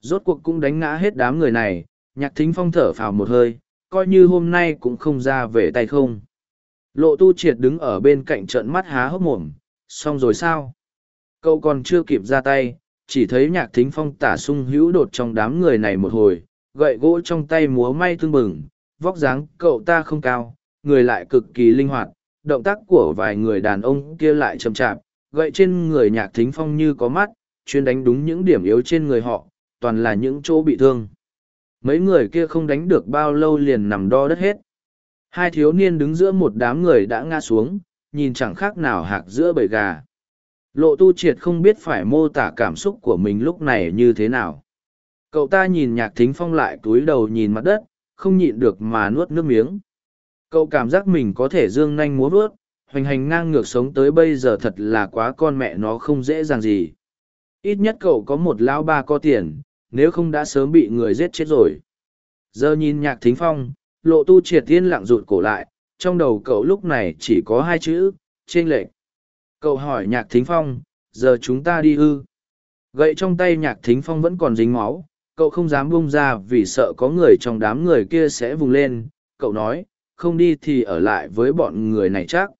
Rốt cuộc cũng đánh ngã hết đám người này, nhạc thính phong thở phào một hơi, coi như hôm nay cũng không ra về tay không. Lộ tu triệt đứng ở bên cạnh trận mắt há hốc mồm, xong rồi sao? Cậu còn chưa kịp ra tay, chỉ thấy nhạc thính phong tả sung hữu đột trong đám người này một hồi, gậy gỗ trong tay múa may tương bừng, vóc dáng cậu ta không cao, người lại cực kỳ linh hoạt, động tác của vài người đàn ông kia lại chậm chạp, gậy trên người nhạc thính phong như có mắt, chuyên đánh đúng những điểm yếu trên người họ, toàn là những chỗ bị thương. mấy người kia không đánh được bao lâu liền nằm đo đất hết. Hai thiếu niên đứng giữa một đám người đã ngã xuống nhìn chẳng khác nào hạc giữa bầy gà. Lộ tu triệt không biết phải mô tả cảm xúc của mình lúc này như thế nào. Cậu ta nhìn nhạc thính phong lại túi đầu nhìn mặt đất không nhịn được mà nuốt nước miếng. Cậu cảm giác mình có thể dương nanh múa vớt hoành hành ngang ngược sống tới bây giờ thật là quá con mẹ nó không dễ dàng gì. Ít nhất cậu có một lão ba có tiền, nếu không đã sớm bị người giết chết rồi. Giờ nhìn nhạc thính phong, lộ tu triệt tiên lặng rụt cổ lại, trong đầu cậu lúc này chỉ có hai chữ trên lệch. Cậu hỏi nhạc thính phong, giờ chúng ta đi ư? Gậy trong tay nhạc thính phong vẫn còn dính máu, cậu không dám bung ra vì sợ có người trong đám người kia sẽ vùng lên. Cậu nói, không đi thì ở lại với bọn người này chắc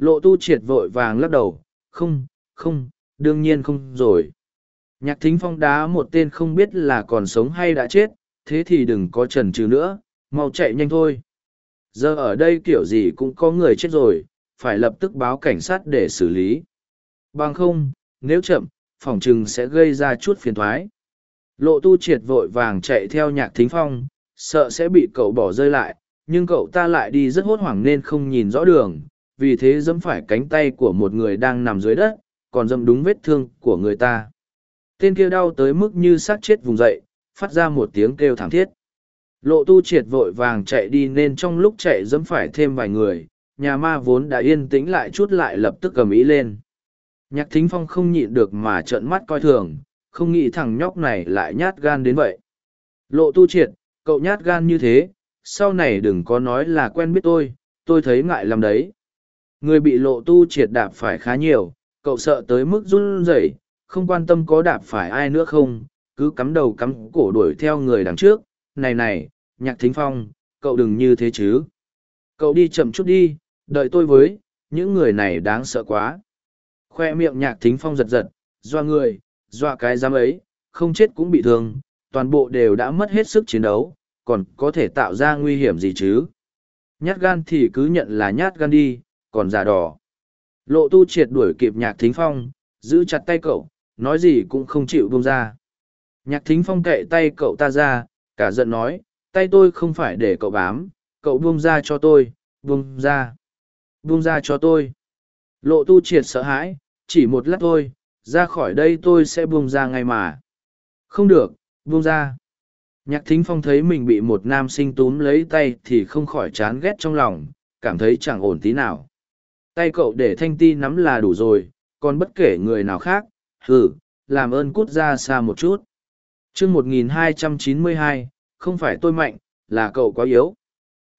lộ tu triệt vội vàng lắc đầu, không không, đương nhiên không rồi. Nhạc thính phong đá một tên không biết là còn sống hay đã chết, thế thì đừng có trần trừ nữa, mau chạy nhanh thôi. Giờ ở đây kiểu gì cũng có người chết rồi, phải lập tức báo cảnh sát để xử lý. Bằng không, nếu chậm, phòng chừng sẽ gây ra chút phiền thoái. Lộ tu triệt vội vàng chạy theo nhạc thính phong, sợ sẽ bị cậu bỏ rơi lại, nhưng cậu ta lại đi rất hốt hoảng nên không nhìn rõ đường vì thế dẫm phải cánh tay của một người đang nằm dưới đất, còn dẫm đúng vết thương của người ta. Tên kia đau tới mức như xác chết vùng dậy, phát ra một tiếng kêu thảm thiết. Lộ tu triệt vội vàng chạy đi nên trong lúc chạy dẫm phải thêm vài người, nhà ma vốn đã yên tĩnh lại chút lại lập tức cầm ý lên. Nhạc thính phong không nhịn được mà trợn mắt coi thường, không nghĩ thằng nhóc này lại nhát gan đến vậy. Lộ tu triệt, cậu nhát gan như thế, sau này đừng có nói là quen biết tôi tôi thấy ngại lắm đấy người bị lộ tu triệt đạp phải khá nhiều, cậu sợ tới mức run rẩy, không quan tâm có đạp phải ai nữa không, cứ cắm đầu cắm cổ đuổi theo người đằng trước. Này này, nhạc thính phong, cậu đừng như thế chứ. Cậu đi chậm chút đi, đợi tôi với, những người này đáng sợ quá. Khoe miệng nhạc thính phong giật giật doa người doa cái giám ấy, không chết cũng bị thương, toàn bộ đều đã mất hết sức chiến đấu, còn có thể tạo ra nguy hiểm gì chứ? Nhát gan thì cứ nhận là nhát gan đi còn giả đỏ lộ tu triệt đuổi kịp nhạc thính phong, giữ chặt tay cậu, nói gì cũng không chịu buông ra. Nhạc thính phong kệ tay cậu ta ra, cả giận nói, tay tôi không phải để cậu bám, cậu buông ra cho tôi, buông ra buông ra cho tôi. Lộ tu triệt sợ hãi, chỉ một lát thôi, ra khỏi đây tôi sẽ buông ra ngay mà. Không được, buông ra. Nhạc thính phong thấy mình bị một nam sinh túm lấy tay thì không khỏi chán ghét trong lòng, cảm thấy chẳng ổn tí nào tay cậu để thanh ti nắm là đủ rồi, còn bất kể người nào khác, hừ, làm ơn cút ra xa một chút. Chương một nghìn hai trăm chín mươi hai, không phải tôi mạnh, là cậu quá yếu.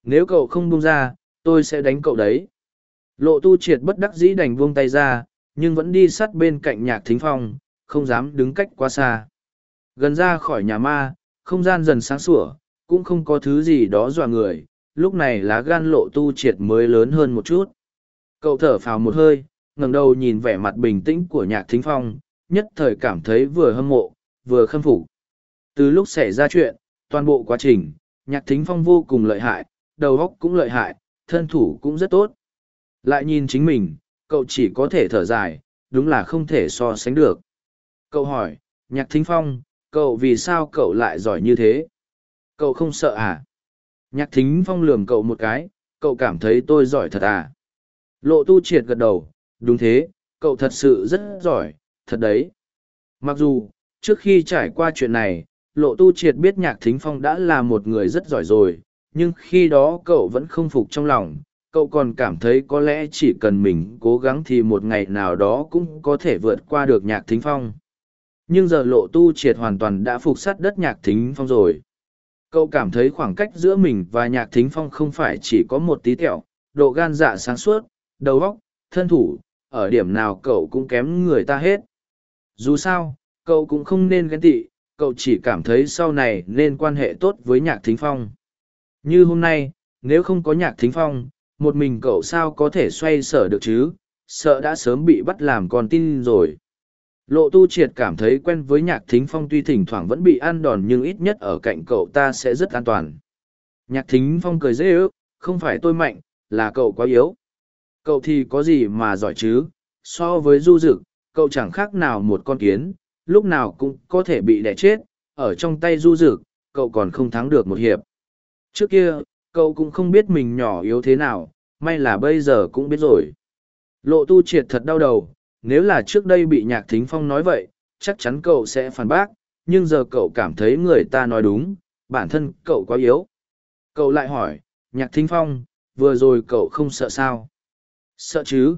Nếu cậu không buông ra, tôi sẽ đánh cậu đấy. Lộ tu triệt bất đắc dĩ đành buông tay ra, nhưng vẫn đi sát bên cạnh nhạc thính phong, không dám đứng cách quá xa. Gần ra khỏi nhà ma, không gian dần sáng sủa, cũng không có thứ gì đó dọa người. Lúc này lá gan lộ tu triệt mới lớn hơn một chút cậu thở phào một hơi, ngẩng đầu nhìn vẻ mặt bình tĩnh của nhạc thính phong, nhất thời cảm thấy vừa hâm mộ, vừa khâm phục. Từ lúc xảy ra chuyện, toàn bộ quá trình, nhạc thính phong vô cùng lợi hại, đầu óc cũng lợi hại, thân thủ cũng rất tốt. Lại nhìn chính mình, cậu chỉ có thể thở dài, đúng là không thể so sánh được. Cậu hỏi, nhạc thính phong, cậu vì sao cậu lại giỏi như thế? Cậu không sợ à? Nhạc thính phong lườm cậu một cái, cậu cảm thấy tôi giỏi thật à? Lộ tu triệt gật đầu, đúng thế, cậu thật sự rất giỏi, thật đấy. Mặc dù, trước khi trải qua chuyện này, lộ tu triệt biết nhạc thính phong đã là một người rất giỏi rồi, nhưng khi đó cậu vẫn không phục trong lòng, cậu còn cảm thấy có lẽ chỉ cần mình cố gắng thì một ngày nào đó cũng có thể vượt qua được nhạc thính phong. Nhưng giờ lộ tu triệt hoàn toàn đã phục sát đất nhạc thính phong rồi. Cậu cảm thấy khoảng cách giữa mình và nhạc thính phong không phải chỉ có một tí tẹo, độ gan dạ sáng suốt đầu óc, thân thủ, ở điểm nào cậu cũng kém người ta hết. Dù sao, cậu cũng không nên ghen tị, cậu chỉ cảm thấy sau này nên quan hệ tốt với nhạc thính phong. Như hôm nay, nếu không có nhạc thính phong, một mình cậu sao có thể xoay sở được chứ? Sợ đã sớm bị bắt làm con tin rồi. Lộ tu triệt cảm thấy quen với nhạc thính phong tuy thỉnh thoảng vẫn bị ăn đòn nhưng ít nhất ở cạnh cậu ta sẽ rất an toàn. Nhạc thính phong cười dễ ước, không phải tôi mạnh, là cậu quá yếu cậu thì có gì mà giỏi chứ so với du dực cậu chẳng khác nào một con kiến lúc nào cũng có thể bị đẻ chết ở trong tay du dực cậu còn không thắng được một hiệp. Trước kia, cậu cũng không biết mình nhỏ yếu thế nào, may là bây giờ cũng biết rồi. Lộ tu triệt thật đau đầu, nếu là trước đây bị nhạc thính phong nói vậy, chắc chắn cậu sẽ phản bác, nhưng giờ cậu cảm thấy người ta nói đúng, bản thân cậu quá yếu. Cậu lại hỏi, nhạc thính phong, vừa rồi cậu không sợ sao? Sợ chứ?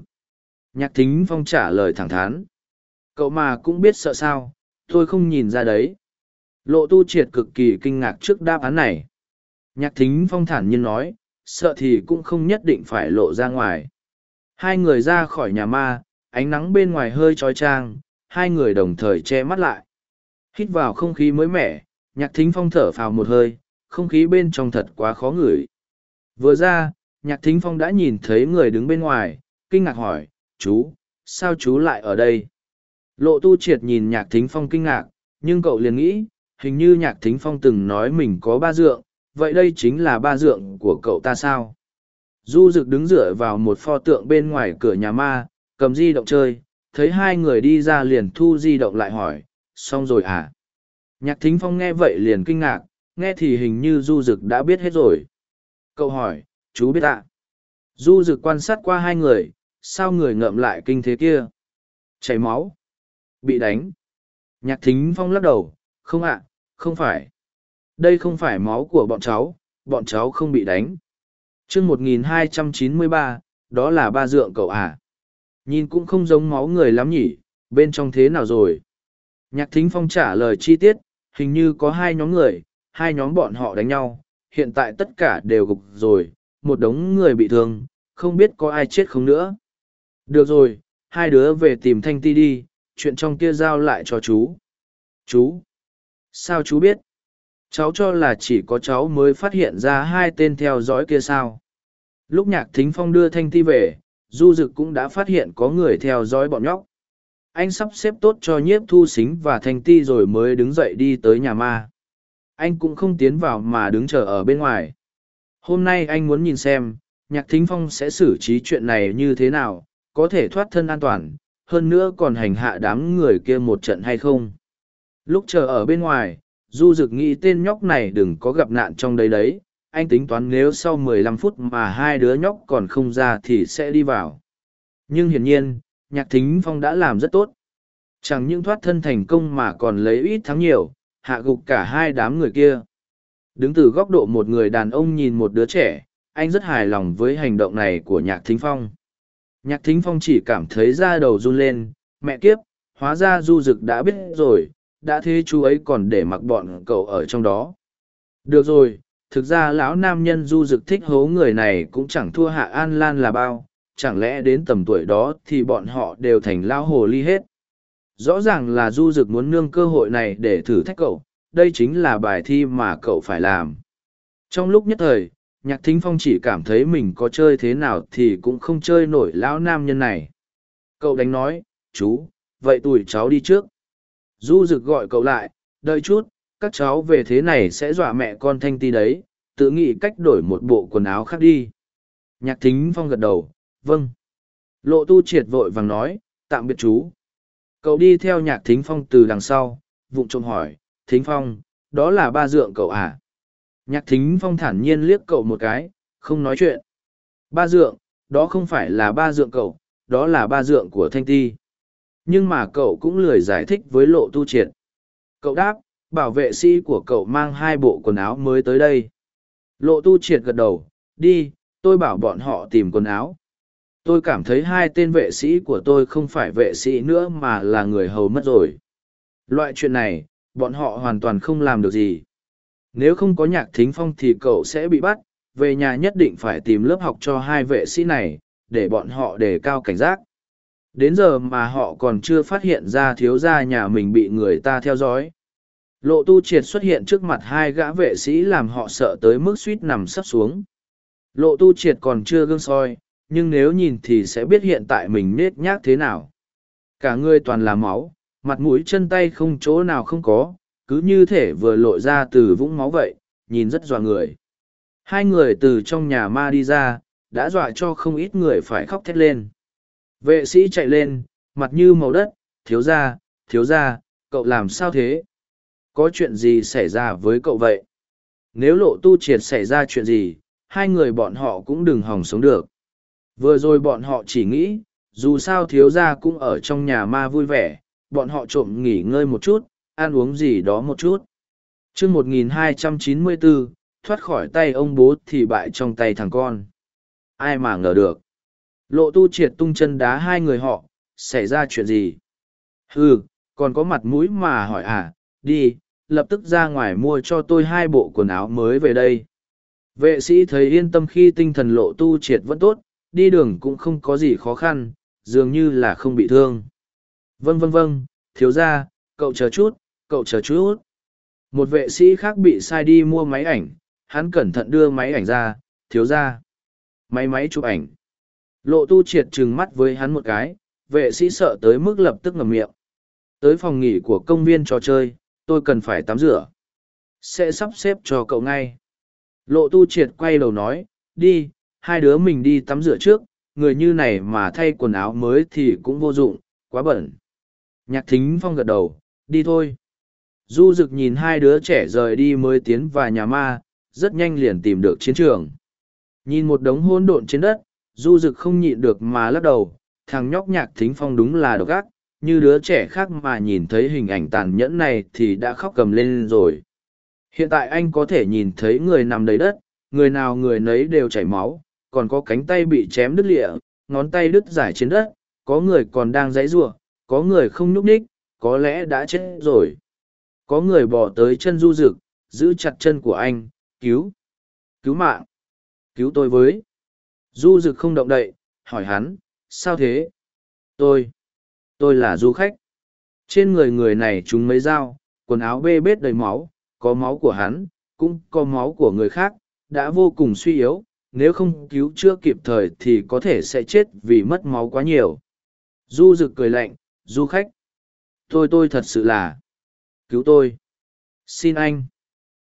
Nhạc thính phong trả lời thẳng thắn. Cậu mà cũng biết sợ sao, tôi không nhìn ra đấy. Lộ tu triệt cực kỳ kinh ngạc trước đáp án này. Nhạc thính phong thản nhiên nói, sợ thì cũng không nhất định phải lộ ra ngoài. Hai người ra khỏi nhà ma, ánh nắng bên ngoài hơi trói trang, hai người đồng thời che mắt lại. Hít vào không khí mới mẻ, nhạc thính phong thở phào một hơi, không khí bên trong thật quá khó ngửi. Vừa ra, nhạc thính phong đã nhìn thấy người đứng bên ngoài, kinh ngạc hỏi, chú, sao chú lại ở đây? Lộ tu triệt nhìn nhạc thính phong kinh ngạc, nhưng cậu liền nghĩ, hình như nhạc thính phong từng nói mình có ba dượng, vậy đây chính là ba dượng của cậu ta sao? Du rực đứng dựa vào một pho tượng bên ngoài cửa nhà ma, cầm di động chơi, thấy hai người đi ra liền thu di động lại hỏi, xong rồi à? Nhạc thính phong nghe vậy liền kinh ngạc, nghe thì hình như du rực đã biết hết rồi. Cậu hỏi, chú biết ạ? À? Du rực quan sát qua hai người, sao người ngậm lại kinh thế kia? Chảy máu. Bị đánh. Nhạc thính phong lắc đầu, không ạ, không phải. Đây không phải máu của bọn cháu, bọn cháu không bị đánh. chương 1293, đó là ba dượng cậu à. Nhìn cũng không giống máu người lắm nhỉ, bên trong thế nào rồi? Nhạc thính phong trả lời chi tiết, hình như có hai nhóm người, hai nhóm bọn họ đánh nhau, hiện tại tất cả đều gục rồi, một đống người bị thương, không biết có ai chết không nữa. Được rồi, hai đứa về tìm Thanh Ti đi, chuyện trong kia giao lại cho chú. Chú? Sao chú biết? Cháu cho là chỉ có cháu mới phát hiện ra hai tên theo dõi kia sao? Lúc nhạc thính phong đưa Thanh Ti về, Du Dực cũng đã phát hiện có người theo dõi bọn nhóc. Anh sắp xếp tốt cho nhiếp thu xính và Thanh Ti rồi mới đứng dậy đi tới nhà ma. Anh cũng không tiến vào mà đứng chờ ở bên ngoài. Hôm nay anh muốn nhìn xem, nhạc thính phong sẽ xử trí chuyện này như thế nào, có thể thoát thân an toàn, hơn nữa còn hành hạ đám người kia một trận hay không. Lúc chờ ở bên ngoài, Du Dực nghĩ tên nhóc này đừng có gặp nạn trong đấy đấy, anh tính toán nếu sau 15 phút mà hai đứa nhóc còn không ra thì sẽ đi vào. Nhưng hiển nhiên, nhạc thính phong đã làm rất tốt. Chẳng những thoát thân thành công mà còn lấy ít thắng nhiều, hạ gục cả hai đám người kia. Đứng từ góc độ một người đàn ông nhìn một đứa trẻ, anh rất hài lòng với hành động này của nhạc thính phong. Nhạc thính phong chỉ cảm thấy da đầu run lên, mẹ kiếp, hóa ra du dực đã biết rồi, đã thế chú ấy còn để mặc bọn cậu ở trong đó. Được rồi, thực ra lão nam nhân du dực thích hố người này cũng chẳng thua hạ an lan là bao, chẳng lẽ đến tầm tuổi đó thì bọn họ đều thành lao hồ ly hết. Rõ ràng là du dực muốn nương cơ hội này để thử thách cậu, đây chính là bài thi mà cậu phải làm. Trong lúc nhất thời, nhạc thính phong chỉ cảm thấy mình có chơi thế nào thì cũng không chơi nổi lão nam nhân này. Cậu đánh nói chú vậy tụi cháu đi trước. Du rực gọi cậu lại đợi chút các cháu về thế này sẽ dọa mẹ con thanh ti đấy tự nghĩ cách đổi một bộ quần áo khác đi. Nhạc thính phong gật đầu vâng. Lộ tu triệt vội vàng nói tạm biệt chú. Cậu đi theo nhạc thính phong từ đằng sau vụng trộm hỏi thính phong đó là ba dượng cậu à Nhạc thính phong thản nhiên liếc cậu một cái, không nói chuyện. Ba dượng, đó không phải là ba dượng cậu, đó là ba dượng của Thanh Ti. Nhưng mà cậu cũng lười giải thích với lộ tu triệt. Cậu đáp, bảo vệ sĩ của cậu mang hai bộ quần áo mới tới đây. Lộ tu triệt gật đầu, đi, tôi bảo bọn họ tìm quần áo. Tôi cảm thấy hai tên vệ sĩ của tôi không phải vệ sĩ nữa mà là người hầu mất rồi. Loại chuyện này, bọn họ hoàn toàn không làm được gì. Nếu không có nhạc thính phong thì cậu sẽ bị bắt, về nhà nhất định phải tìm lớp học cho hai vệ sĩ này, để bọn họ đề cao cảnh giác. Đến giờ mà họ còn chưa phát hiện ra thiếu gia nhà mình bị người ta theo dõi. Lộ tu triệt xuất hiện trước mặt hai gã vệ sĩ làm họ sợ tới mức suýt nằm sắp xuống. Lộ tu triệt còn chưa gương soi, nhưng nếu nhìn thì sẽ biết hiện tại mình nết nhác thế nào. Cả người toàn là máu, mặt mũi chân tay không chỗ nào không có, cứ như thể vừa lội ra từ vũng máu vậy, nhìn rất dọa người. Hai người từ trong nhà ma đi ra, đã dọa cho không ít người phải khóc thét lên. Vệ sĩ chạy lên, mặt như màu đất, thiếu ra, thiếu ra, cậu làm sao thế? Có chuyện gì xảy ra với cậu vậy? Nếu lộ tu triệt xảy ra chuyện gì, hai người bọn họ cũng đừng hòng sống được. Vừa rồi bọn họ chỉ nghĩ, dù sao thiếu gia cũng ở trong nhà ma vui vẻ, bọn họ trộm nghỉ ngơi một chút, ăn uống gì đó một chút. chương 1294, thoát khỏi tay ông bố thì bại trong tay thằng con. Ai mà ngờ được. Lộ tu triệt tung chân đá hai người họ, xảy ra chuyện gì? Ừ, còn có mặt mũi mà hỏi à, đi, lập tức ra ngoài mua cho tôi hai bộ quần áo mới về đây. Vệ sĩ thấy yên tâm khi tinh thần lộ tu triệt vẫn tốt, đi đường cũng không có gì khó khăn, dường như là không bị thương. Vâng vâng vâng, thiếu ra, cậu chờ chút, cậu chờ chút. Một vệ sĩ khác bị sai đi mua máy ảnh, hắn cẩn thận đưa máy ảnh ra, thiếu ra. Máy máy chụp ảnh. Lộ tu triệt trừng mắt với hắn một cái, vệ sĩ sợ tới mức lập tức ngầm miệng. Tới phòng nghỉ của công viên trò chơi, tôi cần phải tắm rửa. Sẽ sắp xếp cho cậu ngay. Lộ tu triệt quay đầu nói, đi, hai đứa mình đi tắm rửa trước, người như này mà thay quần áo mới thì cũng vô dụng, quá bẩn. Nhạc thính phong gật đầu, đi thôi. Du Dực nhìn hai đứa trẻ rời đi mới tiến vào nhà ma, rất nhanh liền tìm được chiến trường. Nhìn một đống hỗn độn trên đất, du Dực không nhịn được mà lắc đầu, thằng nhóc nhạc thính phong đúng là độc ác, như đứa trẻ khác mà nhìn thấy hình ảnh tàn nhẫn này thì đã khóc cầm lên rồi. Hiện tại anh có thể nhìn thấy người nằm đầy đất, người nào người nấy đều chảy máu, còn có cánh tay bị chém đứt lịa, ngón tay đứt giải trên đất, có người còn đang dãy giụa, có người không nhúc ních, có lẽ đã chết rồi. Có người bỏ tới chân du rực, giữ chặt chân của anh, cứu, cứu mạng, cứu tôi với. Du rực không động đậy, hỏi hắn, sao thế? Tôi, tôi là du khách. Trên người người này chúng mấy dao, quần áo bê bết đầy máu, có máu của hắn, cũng có máu của người khác, đã vô cùng suy yếu, nếu không cứu chữa kịp thời thì có thể sẽ chết vì mất máu quá nhiều. Du rực cười lạnh, du khách. Tôi tôi thật sự là. Cứu tôi. Xin anh.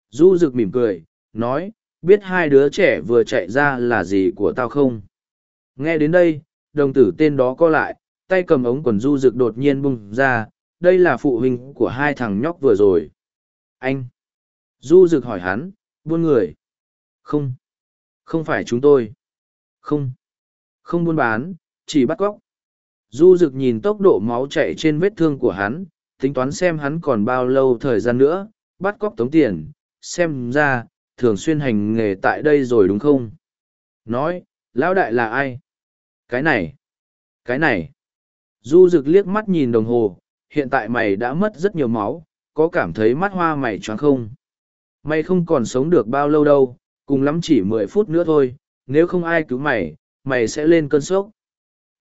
Du rực mỉm cười, nói, biết hai đứa trẻ vừa chạy ra là gì của tao không? Nghe đến đây, đồng tử tên đó co lại, tay cầm ống quần du rực đột nhiên bung ra, đây là phụ huynh của hai thằng nhóc vừa rồi. Anh. Du rực hỏi hắn, buôn người. Không. Không phải chúng tôi. Không. Không buôn bán, chỉ bắt cóc. Du rực nhìn tốc độ máu chạy trên vết thương của hắn, tính toán xem hắn còn bao lâu thời gian nữa, bắt cóc tống tiền, xem ra, thường xuyên hành nghề tại đây rồi đúng không? Nói, lão đại là ai? Cái này. Cái này. Du rực liếc mắt nhìn đồng hồ, hiện tại mày đã mất rất nhiều máu, có cảm thấy mắt hoa mày choáng không? Mày không còn sống được bao lâu đâu, cùng lắm chỉ mười phút nữa thôi, nếu không ai cứu mày, mày sẽ lên cơn sốc.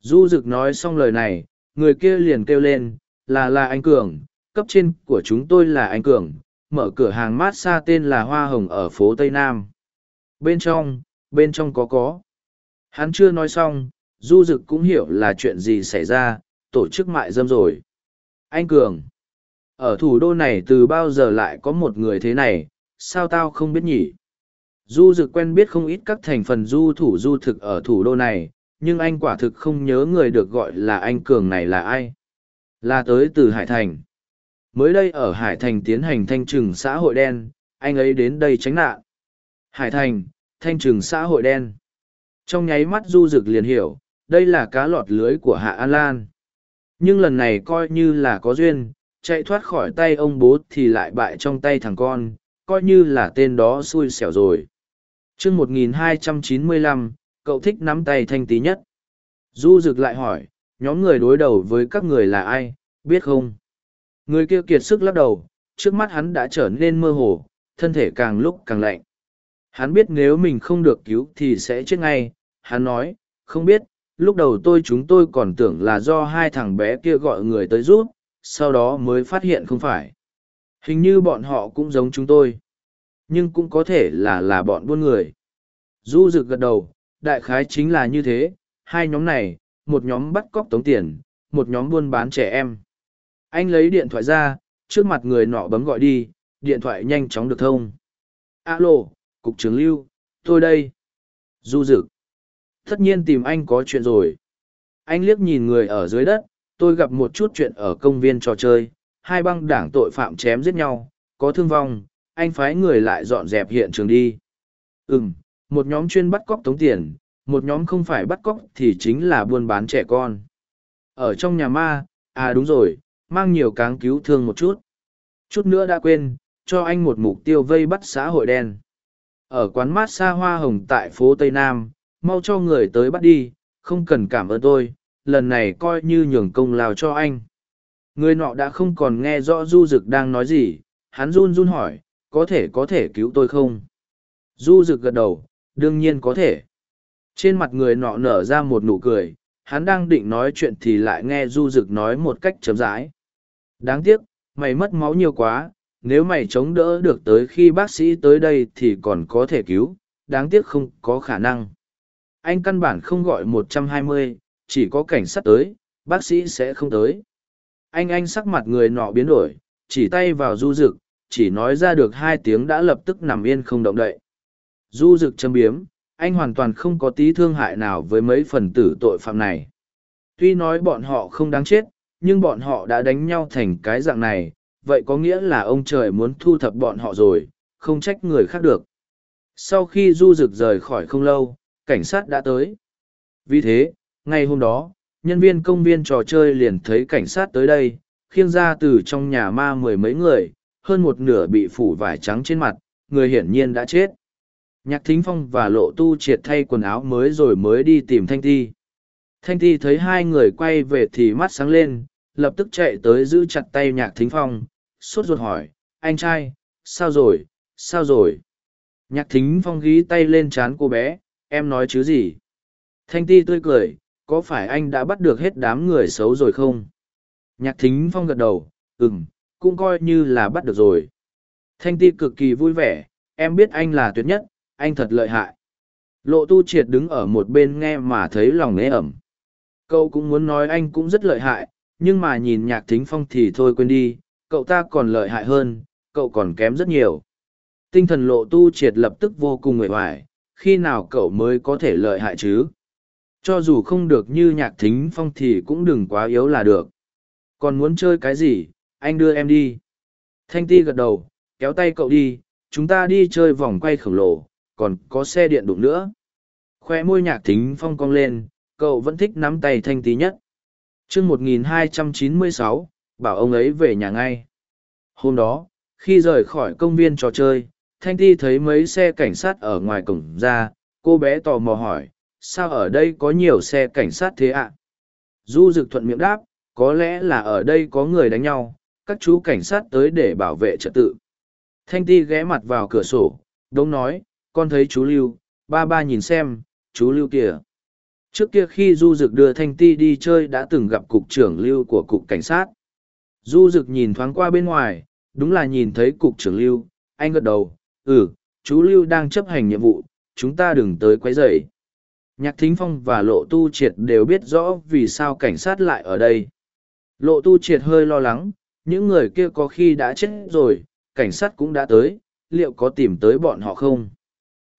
Du Dực nói xong lời này, người kia liền kêu lên, là là anh Cường, cấp trên của chúng tôi là anh Cường, mở cửa hàng mát xa tên là Hoa Hồng ở phố Tây Nam. Bên trong, bên trong có có. Hắn chưa nói xong, Du Dực cũng hiểu là chuyện gì xảy ra, tổ chức mại dâm rồi. Anh Cường, ở thủ đô này từ bao giờ lại có một người thế này, sao tao không biết nhỉ? Du Dực quen biết không ít các thành phần du thủ du thực ở thủ đô này, nhưng anh quả thực không nhớ người được gọi là anh Cường này là ai. Là tới từ Hải Thành. Mới đây ở Hải Thành tiến hành thanh trừng xã hội đen, anh ấy đến đây tránh nạn. Hải Thành, thanh trừng xã hội đen. Trong nháy mắt Du rực liền hiểu, đây là cá lọt lưới của Hạ An Lan. Nhưng lần này coi như là có duyên, chạy thoát khỏi tay ông bố thì lại bại trong tay thằng con, coi như là tên đó xui xẻo rồi chương một nghìn hai trăm chín mươi lăm cậu thích nắm tay thanh tí nhất. Du rực lại hỏi nhóm người đối đầu với các người là ai biết không? Người kia kiệt sức lắc đầu trước mắt hắn đã trở nên mơ hồ thân thể càng lúc càng lạnh. Hắn biết nếu mình không được cứu thì sẽ chết ngay hắn nói không biết lúc đầu tôi chúng tôi còn tưởng là do hai thằng bé kia gọi người tới giúp sau đó mới phát hiện không phải. Hình như bọn họ cũng giống chúng tôi nhưng cũng có thể là là bọn buôn người. Du rực gật đầu, đại khái chính là như thế, hai nhóm này, một nhóm bắt cóc tống tiền, một nhóm buôn bán trẻ em. Anh lấy điện thoại ra, trước mặt người nọ bấm gọi đi, điện thoại nhanh chóng được thông. Alo, Cục trưởng Lưu, tôi đây. Du Dực. Tất nhiên tìm anh có chuyện rồi. Anh liếc nhìn người ở dưới đất, tôi gặp một chút chuyện ở công viên trò chơi, hai băng đảng tội phạm chém giết nhau, có thương vong, anh phái người lại dọn dẹp hiện trường đi. Ừm, một nhóm chuyên bắt cóc tống tiền, một nhóm không phải bắt cóc thì chính là buôn bán trẻ con. Ở trong nhà ma, à đúng rồi, mang nhiều cáng cứu thương một chút. Chút nữa đã quên, cho anh một mục tiêu vây bắt xã hội đen. Ở quán mát xa hoa hồng tại phố Tây Nam, mau cho người tới bắt đi, không cần cảm ơn tôi, lần này coi như nhường công lao cho anh. Người nọ đã không còn nghe rõ Du Dực đang nói gì, hắn run run hỏi, có thể có thể cứu tôi không? Du Dực gật đầu, đương nhiên có thể. Trên mặt người nọ nở ra một nụ cười, hắn đang định nói chuyện thì lại nghe Du Dực nói một cách chấm rãi. Đáng tiếc, mày mất máu nhiều quá, nếu mày chống đỡ được tới khi bác sĩ tới đây thì còn có thể cứu, đáng tiếc không có khả năng. Anh căn bản không gọi 120, chỉ có cảnh sát tới, bác sĩ sẽ không tới. Anh anh sắc mặt người nọ biến đổi, chỉ tay vào du Dực, chỉ nói ra được hai tiếng đã lập tức nằm yên không động đậy. Du Dực châm biếm, anh hoàn toàn không có tí thương hại nào với mấy phần tử tội phạm này. Tuy nói bọn họ không đáng chết, nhưng bọn họ đã đánh nhau thành cái dạng này, vậy có nghĩa là ông trời muốn thu thập bọn họ rồi, không trách người khác được. Sau khi du rực rời khỏi không lâu, cảnh sát đã tới. Vì thế, ngày hôm đó, nhân viên công viên trò chơi liền thấy cảnh sát tới đây, khiêng ra từ trong nhà ma mười mấy người, hơn một nửa bị phủ vải trắng trên mặt, người hiển nhiên đã chết. Nhạc Thính Phong và Lộ Tu triệt thay quần áo mới rồi mới đi tìm Thanh Ti. Thanh Ti thấy hai người quay về thì mắt sáng lên, lập tức chạy tới giữ chặt tay Nhạc Thính Phong, sốt ruột hỏi, anh trai, sao rồi, sao rồi? Nhạc Thính Phong ghi tay lên chán cô bé, em nói chứ gì? Thanh Ti tươi cười, có phải anh đã bắt được hết đám người xấu rồi không? Nhạc Thính Phong gật đầu, ừm, cũng coi như là bắt được rồi. Thanh Ti cực kỳ vui vẻ, em biết anh là tuyệt nhất, anh thật lợi hại. Lộ tu triệt đứng ở một bên nghe mà thấy lòng nế ẩm. Cậu cũng muốn nói anh cũng rất lợi hại, nhưng mà nhìn nhạc thính phong thì thôi quên đi, cậu ta còn lợi hại hơn, cậu còn kém rất nhiều. Tinh thần lộ tu triệt lập tức vô cùng nguệ hoài, khi nào cậu mới có thể lợi hại chứ? Cho dù không được như nhạc thính phong thì cũng đừng quá yếu là được. Còn muốn chơi cái gì, anh đưa em đi. Thanh ti gật đầu, kéo tay cậu đi, chúng ta đi chơi vòng quay khổng lồ, còn có xe điện đụng nữa. Khoe môi nhạc thính phong cong lên, cậu vẫn thích nắm tay thanh tí nhất. chương 1296, bảo ông ấy về nhà ngay. Hôm đó, khi rời khỏi công viên trò chơi, Thanh Ti thấy mấy xe cảnh sát ở ngoài cổng ra, cô bé tò mò hỏi, sao ở đây có nhiều xe cảnh sát thế ạ? Du Dực thuận miệng đáp, có lẽ là ở đây có người đánh nhau, các chú cảnh sát tới để bảo vệ trật tự. Thanh Ti ghé mặt vào cửa sổ, đông nói, con thấy chú Lưu, ba ba nhìn xem, chú Lưu kìa. Trước kia khi Du Dực đưa Thanh Ti đi chơi đã từng gặp cục trưởng Lưu của cục cảnh sát. Du Dực nhìn thoáng qua bên ngoài, đúng là nhìn thấy cục trưởng Lưu, anh gật đầu, ừ, chú Lưu đang chấp hành nhiệm vụ, chúng ta đừng tới quấy rầy. Nhạc Thính Phong và Lộ Tu Triệt đều biết rõ vì sao cảnh sát lại ở đây. Lộ Tu Triệt hơi lo lắng, những người kia có khi đã chết rồi, cảnh sát cũng đã tới, liệu có tìm tới bọn họ không?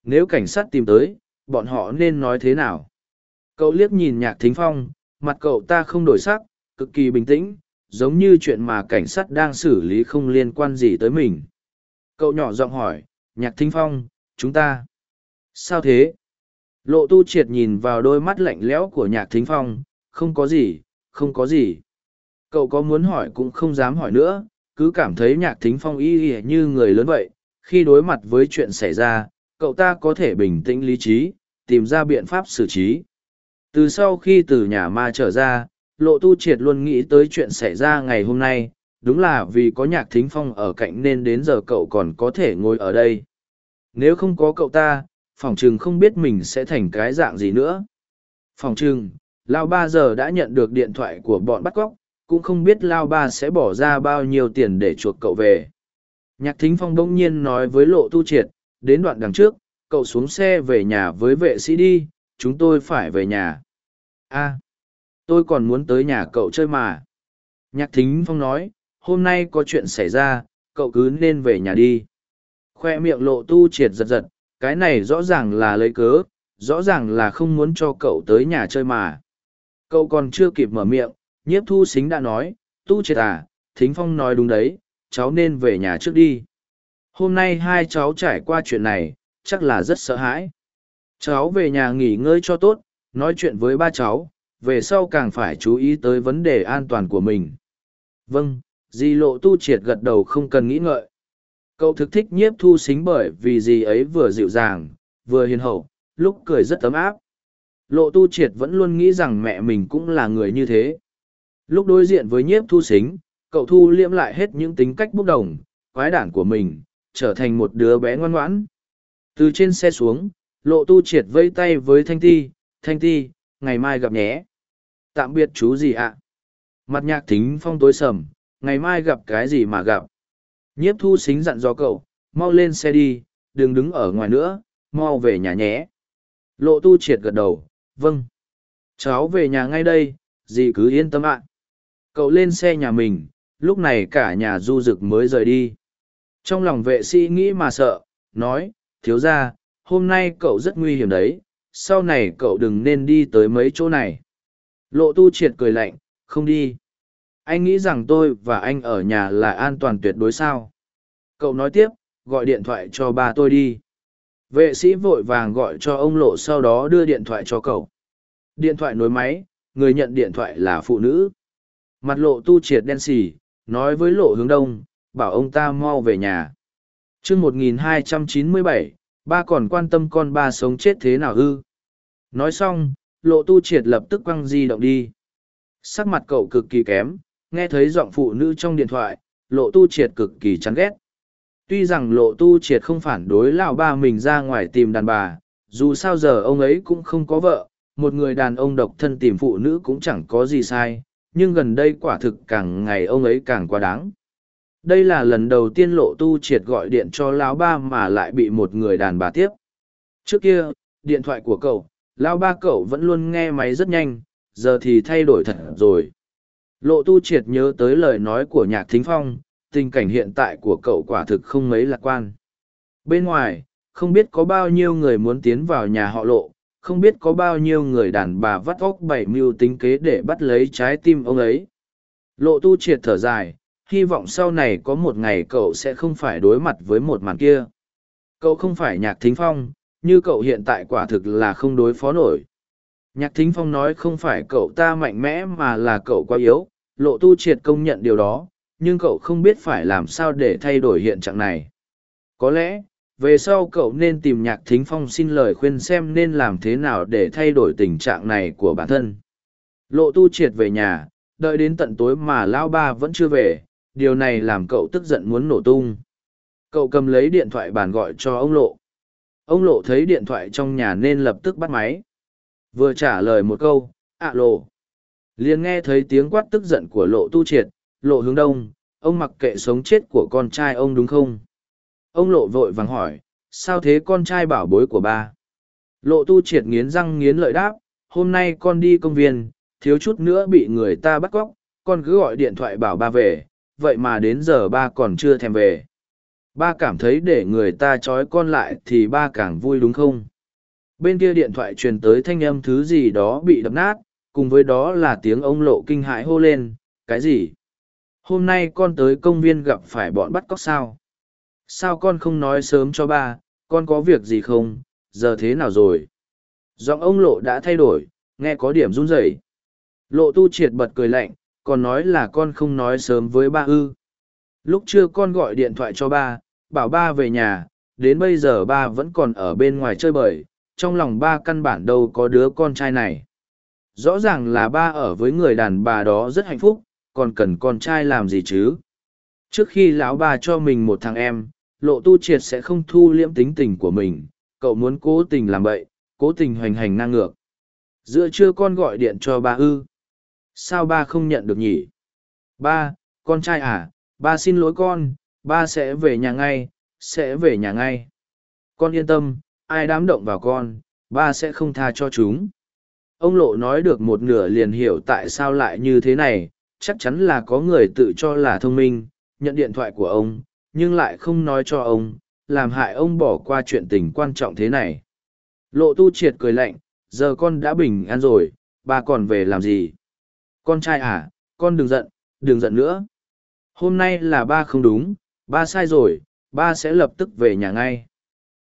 Nếu cảnh sát tìm tới, bọn họ nên nói thế nào? Cậu liếc nhìn Nhạc Thính Phong, mặt cậu ta không đổi sắc, cực kỳ bình tĩnh, giống như chuyện mà cảnh sát đang xử lý không liên quan gì tới mình. Cậu nhỏ giọng hỏi, Nhạc Thính Phong, chúng ta. Sao thế? Lộ tu triệt nhìn vào đôi mắt lạnh lẽo của Nhạc Thính Phong, không có gì, không có gì. Cậu có muốn hỏi cũng không dám hỏi nữa, cứ cảm thấy Nhạc Thính Phong y y như người lớn vậy. Khi đối mặt với chuyện xảy ra, cậu ta có thể bình tĩnh lý trí, tìm ra biện pháp xử trí. Từ sau khi từ nhà ma trở ra, lộ tu triệt luôn nghĩ tới chuyện xảy ra ngày hôm nay, đúng là vì có nhạc thính phong ở cạnh nên đến giờ cậu còn có thể ngồi ở đây. Nếu không có cậu ta, phòng trừng không biết mình sẽ thành cái dạng gì nữa. Phòng trừng, Lao Ba giờ đã nhận được điện thoại của bọn bắt cóc, cũng không biết Lao Ba sẽ bỏ ra bao nhiêu tiền để chuộc cậu về. Nhạc thính phong bỗng nhiên nói với lộ tu triệt, đến đoạn đằng trước, cậu xuống xe về nhà với vệ sĩ đi, chúng tôi phải về nhà. a tôi còn muốn tới nhà cậu chơi mà. Nhạc thính phong nói, hôm nay có chuyện xảy ra, cậu cứ nên về nhà đi. Khoe miệng lộ tu triệt giật giật, cái này rõ ràng là lấy cớ, rõ ràng là không muốn cho cậu tới nhà chơi mà. Cậu còn chưa kịp mở miệng, nhiếp thu xính đã nói, tu triệt à, thính phong nói đúng đấy, cháu nên về nhà trước đi hôm nay hai cháu trải qua chuyện này, chắc là rất sợ hãi. Cháu về nhà nghỉ ngơi cho tốt, nói chuyện với ba cháu, về sau càng phải chú ý tới vấn đề an toàn của mình. Vâng di lộ tu triệt gật đầu không cần nghĩ ngợi. Cậu thực thích nhiếp thu xính bởi vì gì ấy vừa dịu dàng, vừa hiền hậu, lúc cười rất ấm áp. Lộ tu triệt vẫn luôn nghĩ rằng mẹ mình cũng là người như thế. Lúc đối diện với nhiếp thu xính, cậu thu liễm lại hết những tính cách bốc đồng, quái đản của mình trở thành một đứa bé ngoan ngoãn. Từ trên xe xuống, lộ tu triệt vây tay với thanh ti thanh ti, ngày mai gặp nhé. Tạm biệt chú gì ạ? Mặt nhạc thính phong tối sầm, ngày mai gặp cái gì mà gặp? Nhiếp thu xính dặn dò cậu, mau lên xe đi, đừng đứng ở ngoài nữa, mau về nhà nhé. Lộ tu triệt gật đầu vâng. Cháu về nhà ngay đây, dì cứ yên tâm ạ. Cậu lên xe nhà mình, lúc này cả nhà du rực mới rời đi trong lòng vệ sĩ nghĩ mà sợ, nói, thiếu ra hôm nay cậu rất nguy hiểm đấy, sau này cậu đừng nên đi tới mấy chỗ này. Lộ tu triệt cười lạnh, không đi. Anh nghĩ rằng tôi và anh ở nhà là an toàn tuyệt đối sao? Cậu nói tiếp, gọi điện thoại cho ba tôi đi. Vệ sĩ vội vàng gọi cho ông lộ sau đó đưa điện thoại cho cậu. Điện thoại nối máy, người nhận điện thoại là phụ nữ. Mặt lộ tu triệt đen xì, nói với lộ hướng đông bảo ông ta mau về nhà. Chương một nghìn hai trăm chín mươi bảy, ba còn quan tâm con ba sống chết thế nào ư? Nói xong, lộ tu triệt lập tức quăng di động đi. Sắc mặt cậu cực kỳ kém, nghe thấy giọng phụ nữ trong điện thoại, lộ tu triệt cực kỳ chán ghét. Tuy rằng lộ tu triệt không phản đối lão ba mình ra ngoài tìm đàn bà, dù sao giờ ông ấy cũng không có vợ, một người đàn ông độc thân tìm phụ nữ cũng chẳng có gì sai, nhưng gần đây quả thực càng ngày ông ấy càng quá đáng đây là lần đầu tiên lộ tu triệt gọi điện cho lão ba mà lại bị một người đàn bà tiếp. Trước kia, điện thoại của cậu, lão ba cậu vẫn luôn nghe máy rất nhanh, giờ thì thay đổi thật rồi. Lộ tu triệt nhớ tới lời nói của nhạc thính phong, tình cảnh hiện tại của cậu quả thực không mấy lạc quan. Bên ngoài, không biết có bao nhiêu người muốn tiến vào nhà họ lộ, không biết có bao nhiêu người đàn bà vắt óc bảy mưu tính kế để bắt lấy trái tim ông ấy. Lộ tu triệt thở dài hy vọng sau này có một ngày cậu sẽ không phải đối mặt với một màn kia. Cậu không phải nhạc thính phong, như cậu hiện tại quả thực là không đối phó nổi. Nhạc thính phong nói không phải cậu ta mạnh mẽ mà là cậu quá yếu, lộ tu triệt công nhận điều đó, nhưng cậu không biết phải làm sao để thay đổi hiện trạng này. Có lẽ, về sau cậu nên tìm nhạc thính phong xin lời khuyên xem nên làm thế nào để thay đổi tình trạng này của bản thân. Lộ tu triệt về nhà, đợi đến tận tối mà lão ba vẫn chưa về điều này làm cậu tức giận muốn nổ tung. Cậu cầm lấy điện thoại bàn gọi cho ông lộ. Ông lộ thấy điện thoại trong nhà nên lập tức bắt máy. Vừa trả lời một câu, ạ, lộ. Liền nghe thấy tiếng quát tức giận của lộ tu triệt. Lộ hướng đông, ông mặc kệ sống chết của con trai ông đúng không? Ông lộ vội vàng hỏi, sao thế con trai bảo bối của ba? Lộ tu triệt nghiến răng nghiến lợi đáp, hôm nay con đi công viên, thiếu chút nữa bị người ta bắt cóc, con cứ gọi điện thoại bảo ba về vậy mà đến giờ ba còn chưa thèm về. Ba cảm thấy để người ta trói con lại thì ba càng vui đúng không? Bên kia điện thoại truyền tới thanh âm thứ gì đó bị đập nát, cùng với đó là tiếng ông lộ kinh hãi hô lên, cái gì? Hôm nay con tới công viên gặp phải bọn bắt cóc sao? Sao con không nói sớm cho ba, con có việc gì không? Giờ thế nào rồi? Giọng ông lộ đã thay đổi, nghe có điểm run rẩy. Lộ tu triệt bật cười lạnh còn nói là con không nói sớm với ba ư. Lúc trưa con gọi điện thoại cho ba, bảo ba về nhà, đến bây giờ ba vẫn còn ở bên ngoài chơi bời, trong lòng ba căn bản đâu có đứa con trai này. Rõ ràng là ba ở với người đàn bà đó rất hạnh phúc, còn cần con trai làm gì chứ? Trước khi lão ba cho mình một thằng em, lộ tu triệt sẽ không thu liễm tính tình của mình, cậu muốn cố tình làm bậy, cố tình hoành hành ngang ngược. Giữa trưa con gọi điện cho ba ư sao ba không nhận được nhỉ? Ba, con trai à ba xin lỗi con, ba sẽ về nhà ngay, sẽ về nhà ngay. Con yên tâm, ai đám động vào con, ba sẽ không tha cho chúng. Ông lộ nói được một nửa liền hiểu tại sao lại như thế này, chắc chắn là có người tự cho là thông minh, nhận điện thoại của ông, nhưng lại không nói cho ông, làm hại ông bỏ qua chuyện tình quan trọng thế này. Lộ tu triệt cười lạnh, giờ con đã bình an rồi, ba còn về làm gì? Con trai à con đừng giận đừng giận nữa Hôm nay là ba không đúng, ba sai rồi, ba sẽ lập tức về nhà ngay.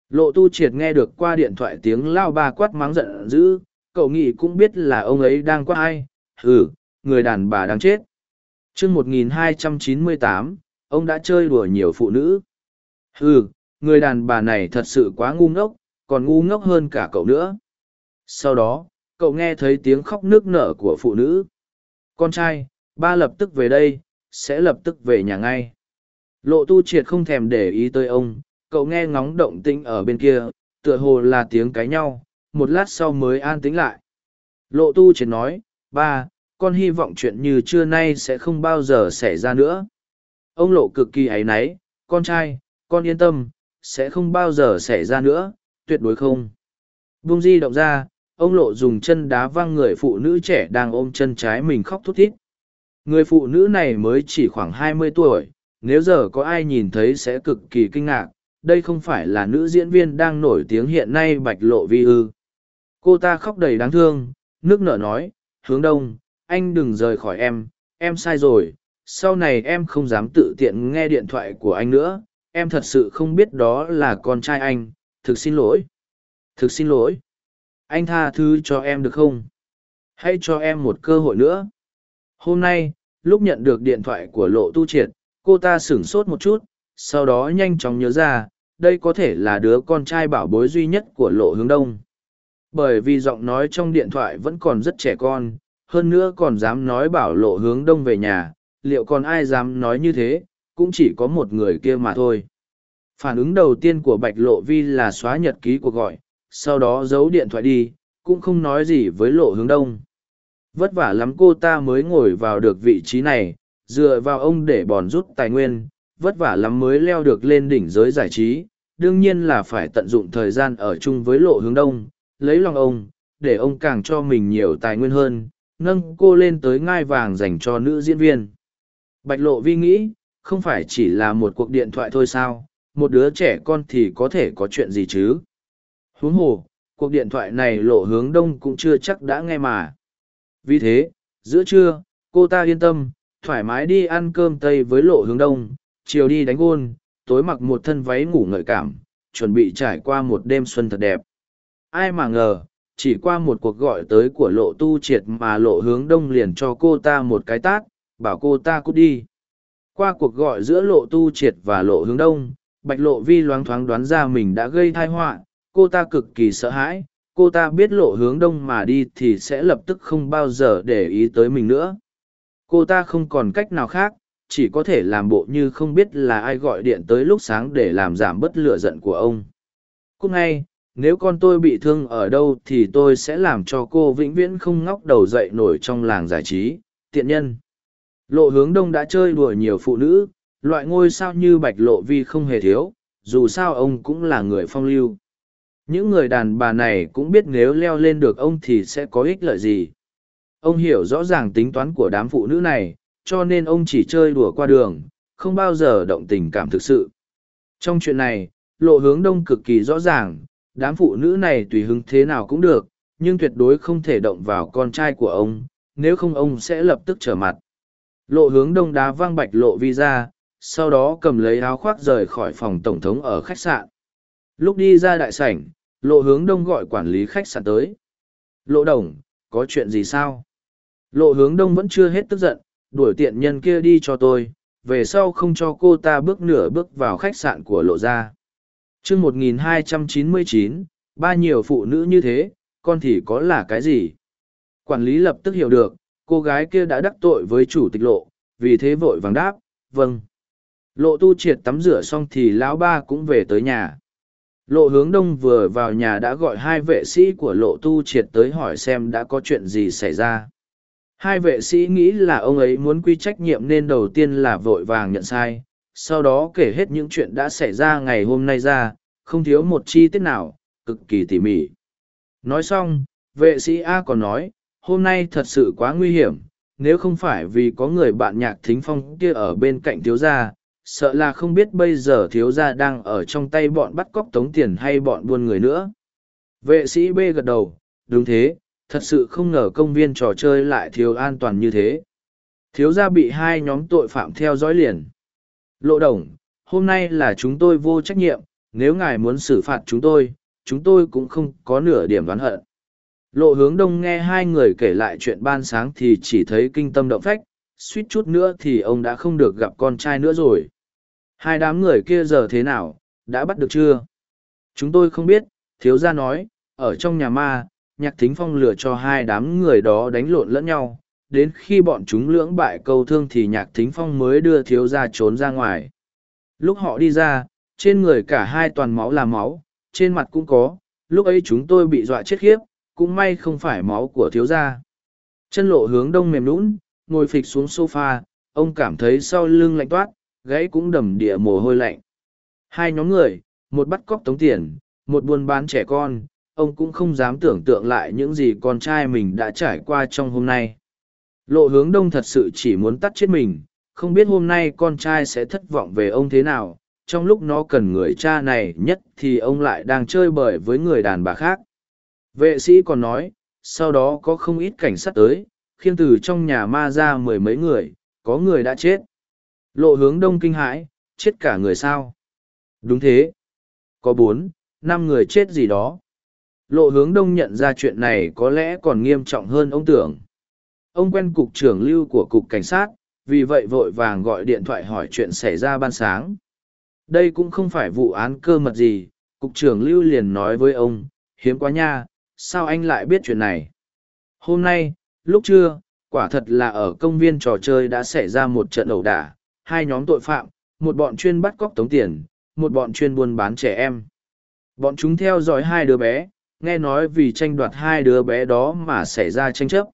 Lộ tu triệt nghe được qua điện thoại tiếng lao ba quát mắng giận dữ, cậu nghĩ cũng biết là ông ấy đang quát ai, hừ, người đàn bà đang chết. chương 1298, ông đã chơi đùa nhiều phụ nữ. Hừ, người đàn bà này thật sự quá ngu ngốc, còn ngu ngốc hơn cả cậu nữa. Sau đó, cậu nghe thấy tiếng khóc nước nở của phụ nữ. Con trai, ba lập tức về đây, sẽ lập tức về nhà ngay. Lộ tu triệt không thèm để ý tới ông, cậu nghe ngóng động tĩnh ở bên kia, tựa hồ là tiếng cái nhau, một lát sau mới an tĩnh lại. Lộ tu triệt nói, ba, con hy vọng chuyện như trưa nay sẽ không bao giờ xảy ra nữa. Ông lộ cực kỳ áy náy, con trai, con yên tâm, sẽ không bao giờ xảy ra nữa, tuyệt đối không. Bung di động ra, ông lộ dùng chân đá văng người phụ nữ trẻ đang ôm chân trái mình khóc thút thít. Người phụ nữ này mới chỉ khoảng hai mươi tuổi, nếu giờ có ai nhìn thấy sẽ cực kỳ kinh ngạc, đây không phải là nữ diễn viên đang nổi tiếng hiện nay bạch lộ vi ư. Cô ta khóc đầy đáng thương, nước nở nói, hướng đông, anh đừng rời khỏi em, em sai rồi, sau này em không dám tự tiện nghe điện thoại của anh nữa, em thật sự không biết đó là con trai anh, thực xin lỗi. Thực xin lỗi. Anh tha thứ cho em được không? Hãy cho em một cơ hội nữa. Hôm nay, lúc nhận được điện thoại của lộ tu triệt, cô ta sửng sốt một chút, sau đó nhanh chóng nhớ ra, đây có thể là đứa con trai bảo bối duy nhất của lộ hướng đông. Bởi vì giọng nói trong điện thoại vẫn còn rất trẻ con, hơn nữa còn dám nói bảo lộ hướng đông về nhà, liệu còn ai dám nói như thế, cũng chỉ có một người kia mà thôi. Phản ứng đầu tiên của Bạch Lộ Vi là xóa nhật ký cuộc gọi, sau đó giấu điện thoại đi, cũng không nói gì với lộ hướng đông. Vất vả lắm cô ta mới ngồi vào được vị trí này, dựa vào ông để bòn rút tài nguyên, vất vả lắm mới leo được lên đỉnh giới giải trí, đương nhiên là phải tận dụng thời gian ở chung với lộ hướng đông, lấy lòng ông, để ông càng cho mình nhiều tài nguyên hơn, nâng cô lên tới ngai vàng dành cho nữ diễn viên. Bạch lộ vi nghĩ, không phải chỉ là một cuộc điện thoại thôi sao, một đứa trẻ con thì có thể có chuyện gì chứ. Huống hồ, cuộc điện thoại này lộ hướng đông cũng chưa chắc đã nghe mà. Vì thế, giữa trưa, cô ta yên tâm, thoải mái đi ăn cơm tây với lộ hướng đông, chiều đi đánh gôn, tối mặc một thân váy ngủ ngợi cảm, chuẩn bị trải qua một đêm xuân thật đẹp. Ai mà ngờ, chỉ qua một cuộc gọi tới của lộ tu triệt mà lộ hướng đông liền cho cô ta một cái tát, bảo cô ta cút đi. Qua cuộc gọi giữa lộ tu triệt và lộ hướng đông, bạch lộ vi loáng thoáng đoán ra mình đã gây thai họa cô ta cực kỳ sợ hãi, cô ta biết lộ hướng đông mà đi thì sẽ lập tức không bao giờ để ý tới mình nữa. Cô ta không còn cách nào khác, chỉ có thể làm bộ như không biết là ai gọi điện tới lúc sáng để làm giảm bớt lửa giận của ông. Cúc ngay, nếu con tôi bị thương ở đâu thì tôi sẽ làm cho cô vĩnh viễn không ngóc đầu dậy nổi trong làng giải trí, tiện nhân. Lộ hướng đông đã chơi đùa nhiều phụ nữ, loại ngôi sao như bạch lộ vi không hề thiếu, dù sao ông cũng là người phong lưu những người đàn bà này cũng biết nếu leo lên được ông thì sẽ có ích lợi gì. Ông hiểu rõ ràng tính toán của đám phụ nữ này, cho nên ông chỉ chơi đùa qua đường, không bao giờ động tình cảm thực sự. Trong chuyện này, lộ hướng đông cực kỳ rõ ràng, đám phụ nữ này tùy hứng thế nào cũng được, nhưng tuyệt đối không thể động vào con trai của ông, nếu không ông sẽ lập tức trở mặt. Lộ hướng đông đá văng bạch lộ vi ra, sau đó cầm lấy áo khoác rời khỏi phòng tổng thống ở khách sạn. Lúc đi ra đại sảnh lộ hướng đông gọi quản lý khách sạn tới. Lộ đồng, có chuyện gì sao? Lộ hướng đông vẫn chưa hết tức giận, đuổi tiện nhân kia đi cho tôi, về sau không cho cô ta bước nửa bước vào khách sạn của lộ gia. Chương một nghìn hai trăm chín mươi chín, ba nhiều phụ nữ như thế, con thì có là cái gì? Quản lý lập tức hiểu được, cô gái kia đã đắc tội với chủ tịch lộ, vì thế vội vàng đáp vâng. Lộ tu triệt tắm rửa xong thì lão ba cũng về tới nhà lộ hướng đông vừa vào nhà đã gọi hai vệ sĩ của lộ tu triệt tới hỏi xem đã có chuyện gì xảy ra. Hai vệ sĩ nghĩ là ông ấy muốn quy trách nhiệm nên đầu tiên là vội vàng nhận sai, sau đó kể hết những chuyện đã xảy ra ngày hôm nay ra, không thiếu một chi tiết nào, cực kỳ tỉ mỉ. Nói xong, vệ sĩ a còn nói, hôm nay thật sự quá nguy hiểm, nếu không phải vì có người bạn nhạc thính phong kia ở bên cạnh thiếu gia sợ là không biết bây giờ thiếu gia đang ở trong tay bọn bắt cóc tống tiền hay bọn buôn người nữa vệ sĩ b gật đầu đúng thế thật sự không ngờ công viên trò chơi lại thiếu an toàn như thế Thiếu gia bị hai nhóm tội phạm theo dõi liền. Lộ đồng, hôm nay là chúng tôi vô trách nhiệm, nếu ngài muốn xử phạt chúng tôi, chúng tôi cũng không có nửa điểm đoán hận. Lộ hướng đông nghe hai người kể lại chuyện ban sáng thì chỉ thấy kinh tâm động phách, suýt chút nữa thì ông đã không được gặp con trai nữa rồi. Hai đám người kia giờ thế nào, đã bắt được chưa? Chúng tôi không biết, thiếu gia nói, ở trong nhà ma, nhạc thính phong lừa cho hai đám người đó đánh lộn lẫn nhau. Đến khi bọn chúng lưỡng bại câu thương thì nhạc thính phong mới đưa thiếu gia trốn ra ngoài. Lúc họ đi ra, trên người cả hai toàn máu là máu, trên mặt cũng có, lúc ấy chúng tôi bị dọa chết khiếp, cũng may không phải máu của thiếu gia. Chân lộ hướng đông mềm lún, ngồi phịch xuống sofa, ông cảm thấy sau lưng lạnh toát, gãy cũng đầm địa mồ hôi lạnh. Hai nhóm người, một bắt cóc tống tiền, một buôn bán trẻ con, ông cũng không dám tưởng tượng lại những gì con trai mình đã trải qua trong hôm nay. Lộ hướng đông thật sự chỉ muốn tắt chết mình, không biết hôm nay con trai sẽ thất vọng về ông thế nào, trong lúc nó cần người cha này nhất thì ông lại đang chơi bời với người đàn bà khác. Vệ sĩ còn nói, sau đó có không ít cảnh sát tới, khiêng từ trong nhà ma ra mười mấy người, có người đã chết. Lộ hướng đông kinh hãi, chết cả người sao? Đúng thế. Có bốn, năm người chết gì đó. Lộ hướng đông nhận ra chuyện này có lẽ còn nghiêm trọng hơn ông tưởng. Ông quen cục trưởng lưu của cục cảnh sát, vì vậy vội vàng gọi điện thoại hỏi chuyện xảy ra ban sáng. Đây cũng không phải vụ án cơ mật gì, cục trưởng lưu liền nói với ông, hiếm quá nha, sao anh lại biết chuyện này? Hôm nay, lúc trưa, quả thật là ở công viên trò chơi đã xảy ra một trận ẩu đả, hai nhóm tội phạm, một bọn chuyên bắt cóc tống tiền, một bọn chuyên buôn bán trẻ em. Bọn chúng theo dõi hai đứa bé, nghe nói vì tranh đoạt hai đứa bé đó mà xảy ra tranh chấp.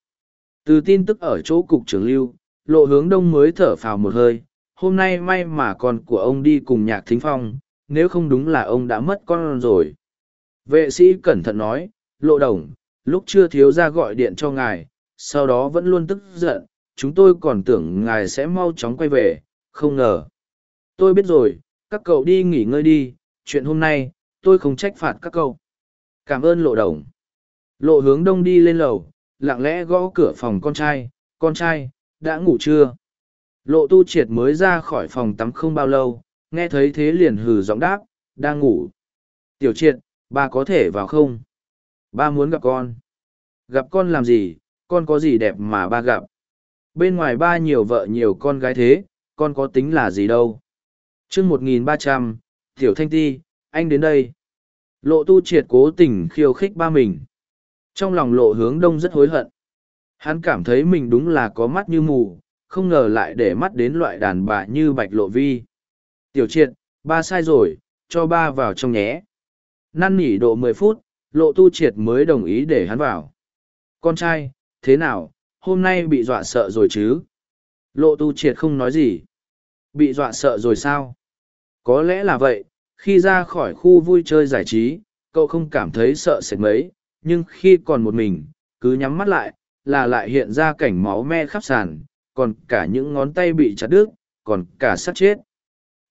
Từ tin tức ở chỗ cục trưởng lưu, lộ hướng đông mới thở phào một hơi, hôm nay may mà con của ông đi cùng nhạc thính phong, nếu không đúng là ông đã mất con rồi. Vệ sĩ cẩn thận nói, lộ đồng, lúc chưa thiếu ra gọi điện cho ngài, sau đó vẫn luôn tức giận, chúng tôi còn tưởng ngài sẽ mau chóng quay về, không ngờ. Tôi biết rồi, các cậu đi nghỉ ngơi đi, chuyện hôm nay, tôi không trách phạt các cậu. Cảm ơn lộ đồng. Lộ hướng đông đi lên lầu, lặng lẽ gõ cửa phòng con trai, con trai, đã ngủ chưa? Lộ tu triệt mới ra khỏi phòng tắm không bao lâu, nghe thấy thế liền hừ giọng đáp, đang ngủ. Tiểu triệt, ba có thể vào không? Ba muốn gặp con. Gặp con làm gì, con có gì đẹp mà ba gặp. Bên ngoài ba nhiều vợ nhiều con gái thế, con có tính là gì đâu. chương một nghìn ba trăm, Tiểu Thanh Ti, anh đến đây. Lộ tu triệt cố tình khiêu khích ba mình. Trong lòng lộ hướng đông rất hối hận. Hắn cảm thấy mình đúng là có mắt như mù, không ngờ lại để mắt đến loại đàn bà như bạch lộ vi. Tiểu triệt, ba sai rồi, cho ba vào trong nhé. Năn nỉ độ mười phút, lộ tu triệt mới đồng ý để hắn vào. Con trai, thế nào, hôm nay bị dọa sợ rồi chứ? Lộ tu triệt không nói gì. Bị dọa sợ rồi sao? Có lẽ là vậy, khi ra khỏi khu vui chơi giải trí, cậu không cảm thấy sợ sệt mấy, nhưng khi còn một mình, cứ nhắm mắt lại, là lại hiện ra cảnh máu me khắp sàn, còn cả những ngón tay bị chặt đứt, còn cả sát chết.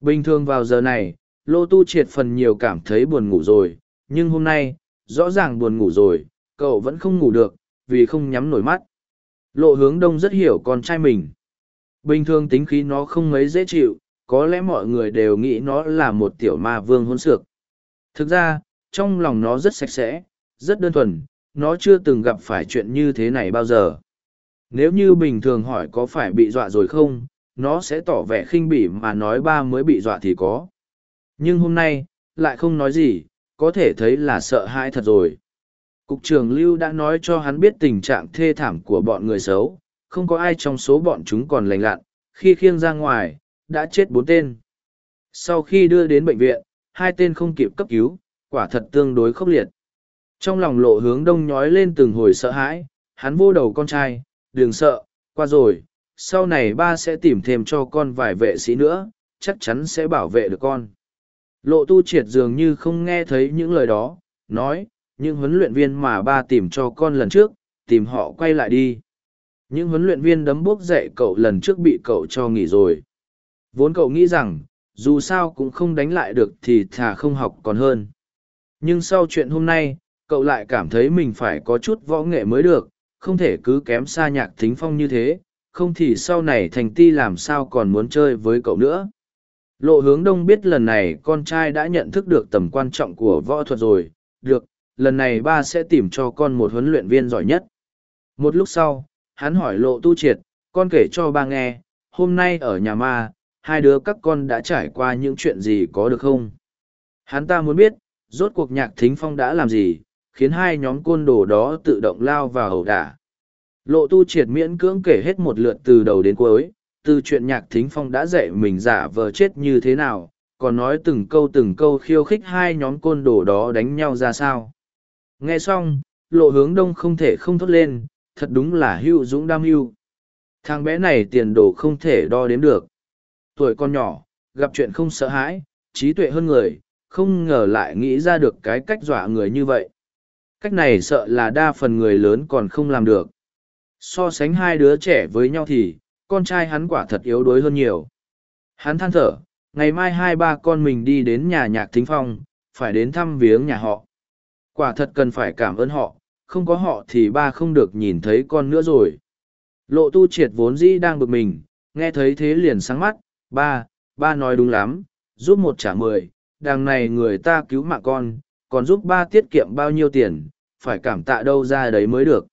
Bình thường vào giờ này, Lô Tu triệt phần nhiều cảm thấy buồn ngủ rồi, nhưng hôm nay, rõ ràng buồn ngủ rồi, cậu vẫn không ngủ được, vì không nhắm nổi mắt. Lộ hướng đông rất hiểu con trai mình. Bình thường tính khí nó không mấy dễ chịu, có lẽ mọi người đều nghĩ nó là một tiểu ma vương hôn sược. Thực ra, trong lòng nó rất sạch sẽ, rất đơn thuần, nó chưa từng gặp phải chuyện như thế này bao giờ. Nếu như bình thường hỏi có phải bị dọa rồi không, nó sẽ tỏ vẻ khinh bỉ mà nói ba mới bị dọa thì có. Nhưng hôm nay, lại không nói gì, có thể thấy là sợ hãi thật rồi. Cục trưởng Lưu đã nói cho hắn biết tình trạng thê thảm của bọn người xấu, không có ai trong số bọn chúng còn lành lặn, khi khiêng ra ngoài, đã chết bốn tên. Sau khi đưa đến bệnh viện, hai tên không kịp cấp cứu, quả thật tương đối khốc liệt. Trong lòng lộ hướng đông nhói lên từng hồi sợ hãi, hắn vô đầu con trai, đừng sợ, qua rồi, sau này ba sẽ tìm thêm cho con vài vệ sĩ nữa, chắc chắn sẽ bảo vệ được con. Lộ tu triệt dường như không nghe thấy những lời đó, nói, những huấn luyện viên mà ba tìm cho con lần trước, tìm họ quay lại đi. Những huấn luyện viên đấm bốc dạy cậu lần trước bị cậu cho nghỉ rồi. Vốn cậu nghĩ rằng, dù sao cũng không đánh lại được thì thà không học còn hơn. Nhưng sau chuyện hôm nay, cậu lại cảm thấy mình phải có chút võ nghệ mới được, không thể cứ kém xa nhạc thính phong như thế, không thì sau này thành ti làm sao còn muốn chơi với cậu nữa lộ hướng đông biết lần này con trai đã nhận thức được tầm quan trọng của võ thuật rồi được lần này ba sẽ tìm cho con một huấn luyện viên giỏi nhất một lúc sau hắn hỏi lộ tu triệt, con kể cho ba nghe, hôm nay ở nhà ma, hai đứa các con đã trải qua những chuyện gì có được không? Hắn ta muốn biết, rốt cuộc nhạc thính phong đã làm gì, khiến hai nhóm côn đồ đó tự động lao vào ẩu đả. Lộ tu triệt miễn cưỡng kể hết một lượt từ đầu đến cuối, từ chuyện nhạc thính phong đã dạy mình giả vờ chết như thế nào, còn nói từng câu từng câu khiêu khích hai nhóm côn đồ đó đánh nhau ra sao. Nghe xong, lộ hướng đông không thể không thốt lên thật đúng là hưu dũng đam hưu thằng bé này tiền đồ không thể đo đếm được. Tuổi con nhỏ, gặp chuyện không sợ hãi, trí tuệ hơn người, không ngờ lại nghĩ ra được cái cách dọa người như vậy. Cách này sợ là đa phần người lớn còn không làm được. So sánh hai đứa trẻ với nhau thì, con trai hắn quả thật yếu đuối hơn nhiều. Hắn than thở, ngày mai hai ba con mình đi đến nhà nhạc thính phong, phải đến thăm viếng nhà họ. Quả thật cần phải cảm ơn họ không có họ thì ba không được nhìn thấy con nữa rồi. Lộ tu triệt vốn dĩ đang bực mình, nghe thấy thế liền sáng mắt, ba ba nói đúng lắm, giúp một trả mười, đằng này người ta cứu mạng con, còn giúp ba tiết kiệm bao nhiêu tiền, phải cảm tạ đâu ra đấy mới được.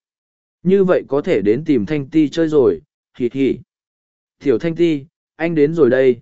Như vậy có thể đến tìm thanh ti chơi rồi, hì hì. Tiểu thanh ti, anh đến rồi đây.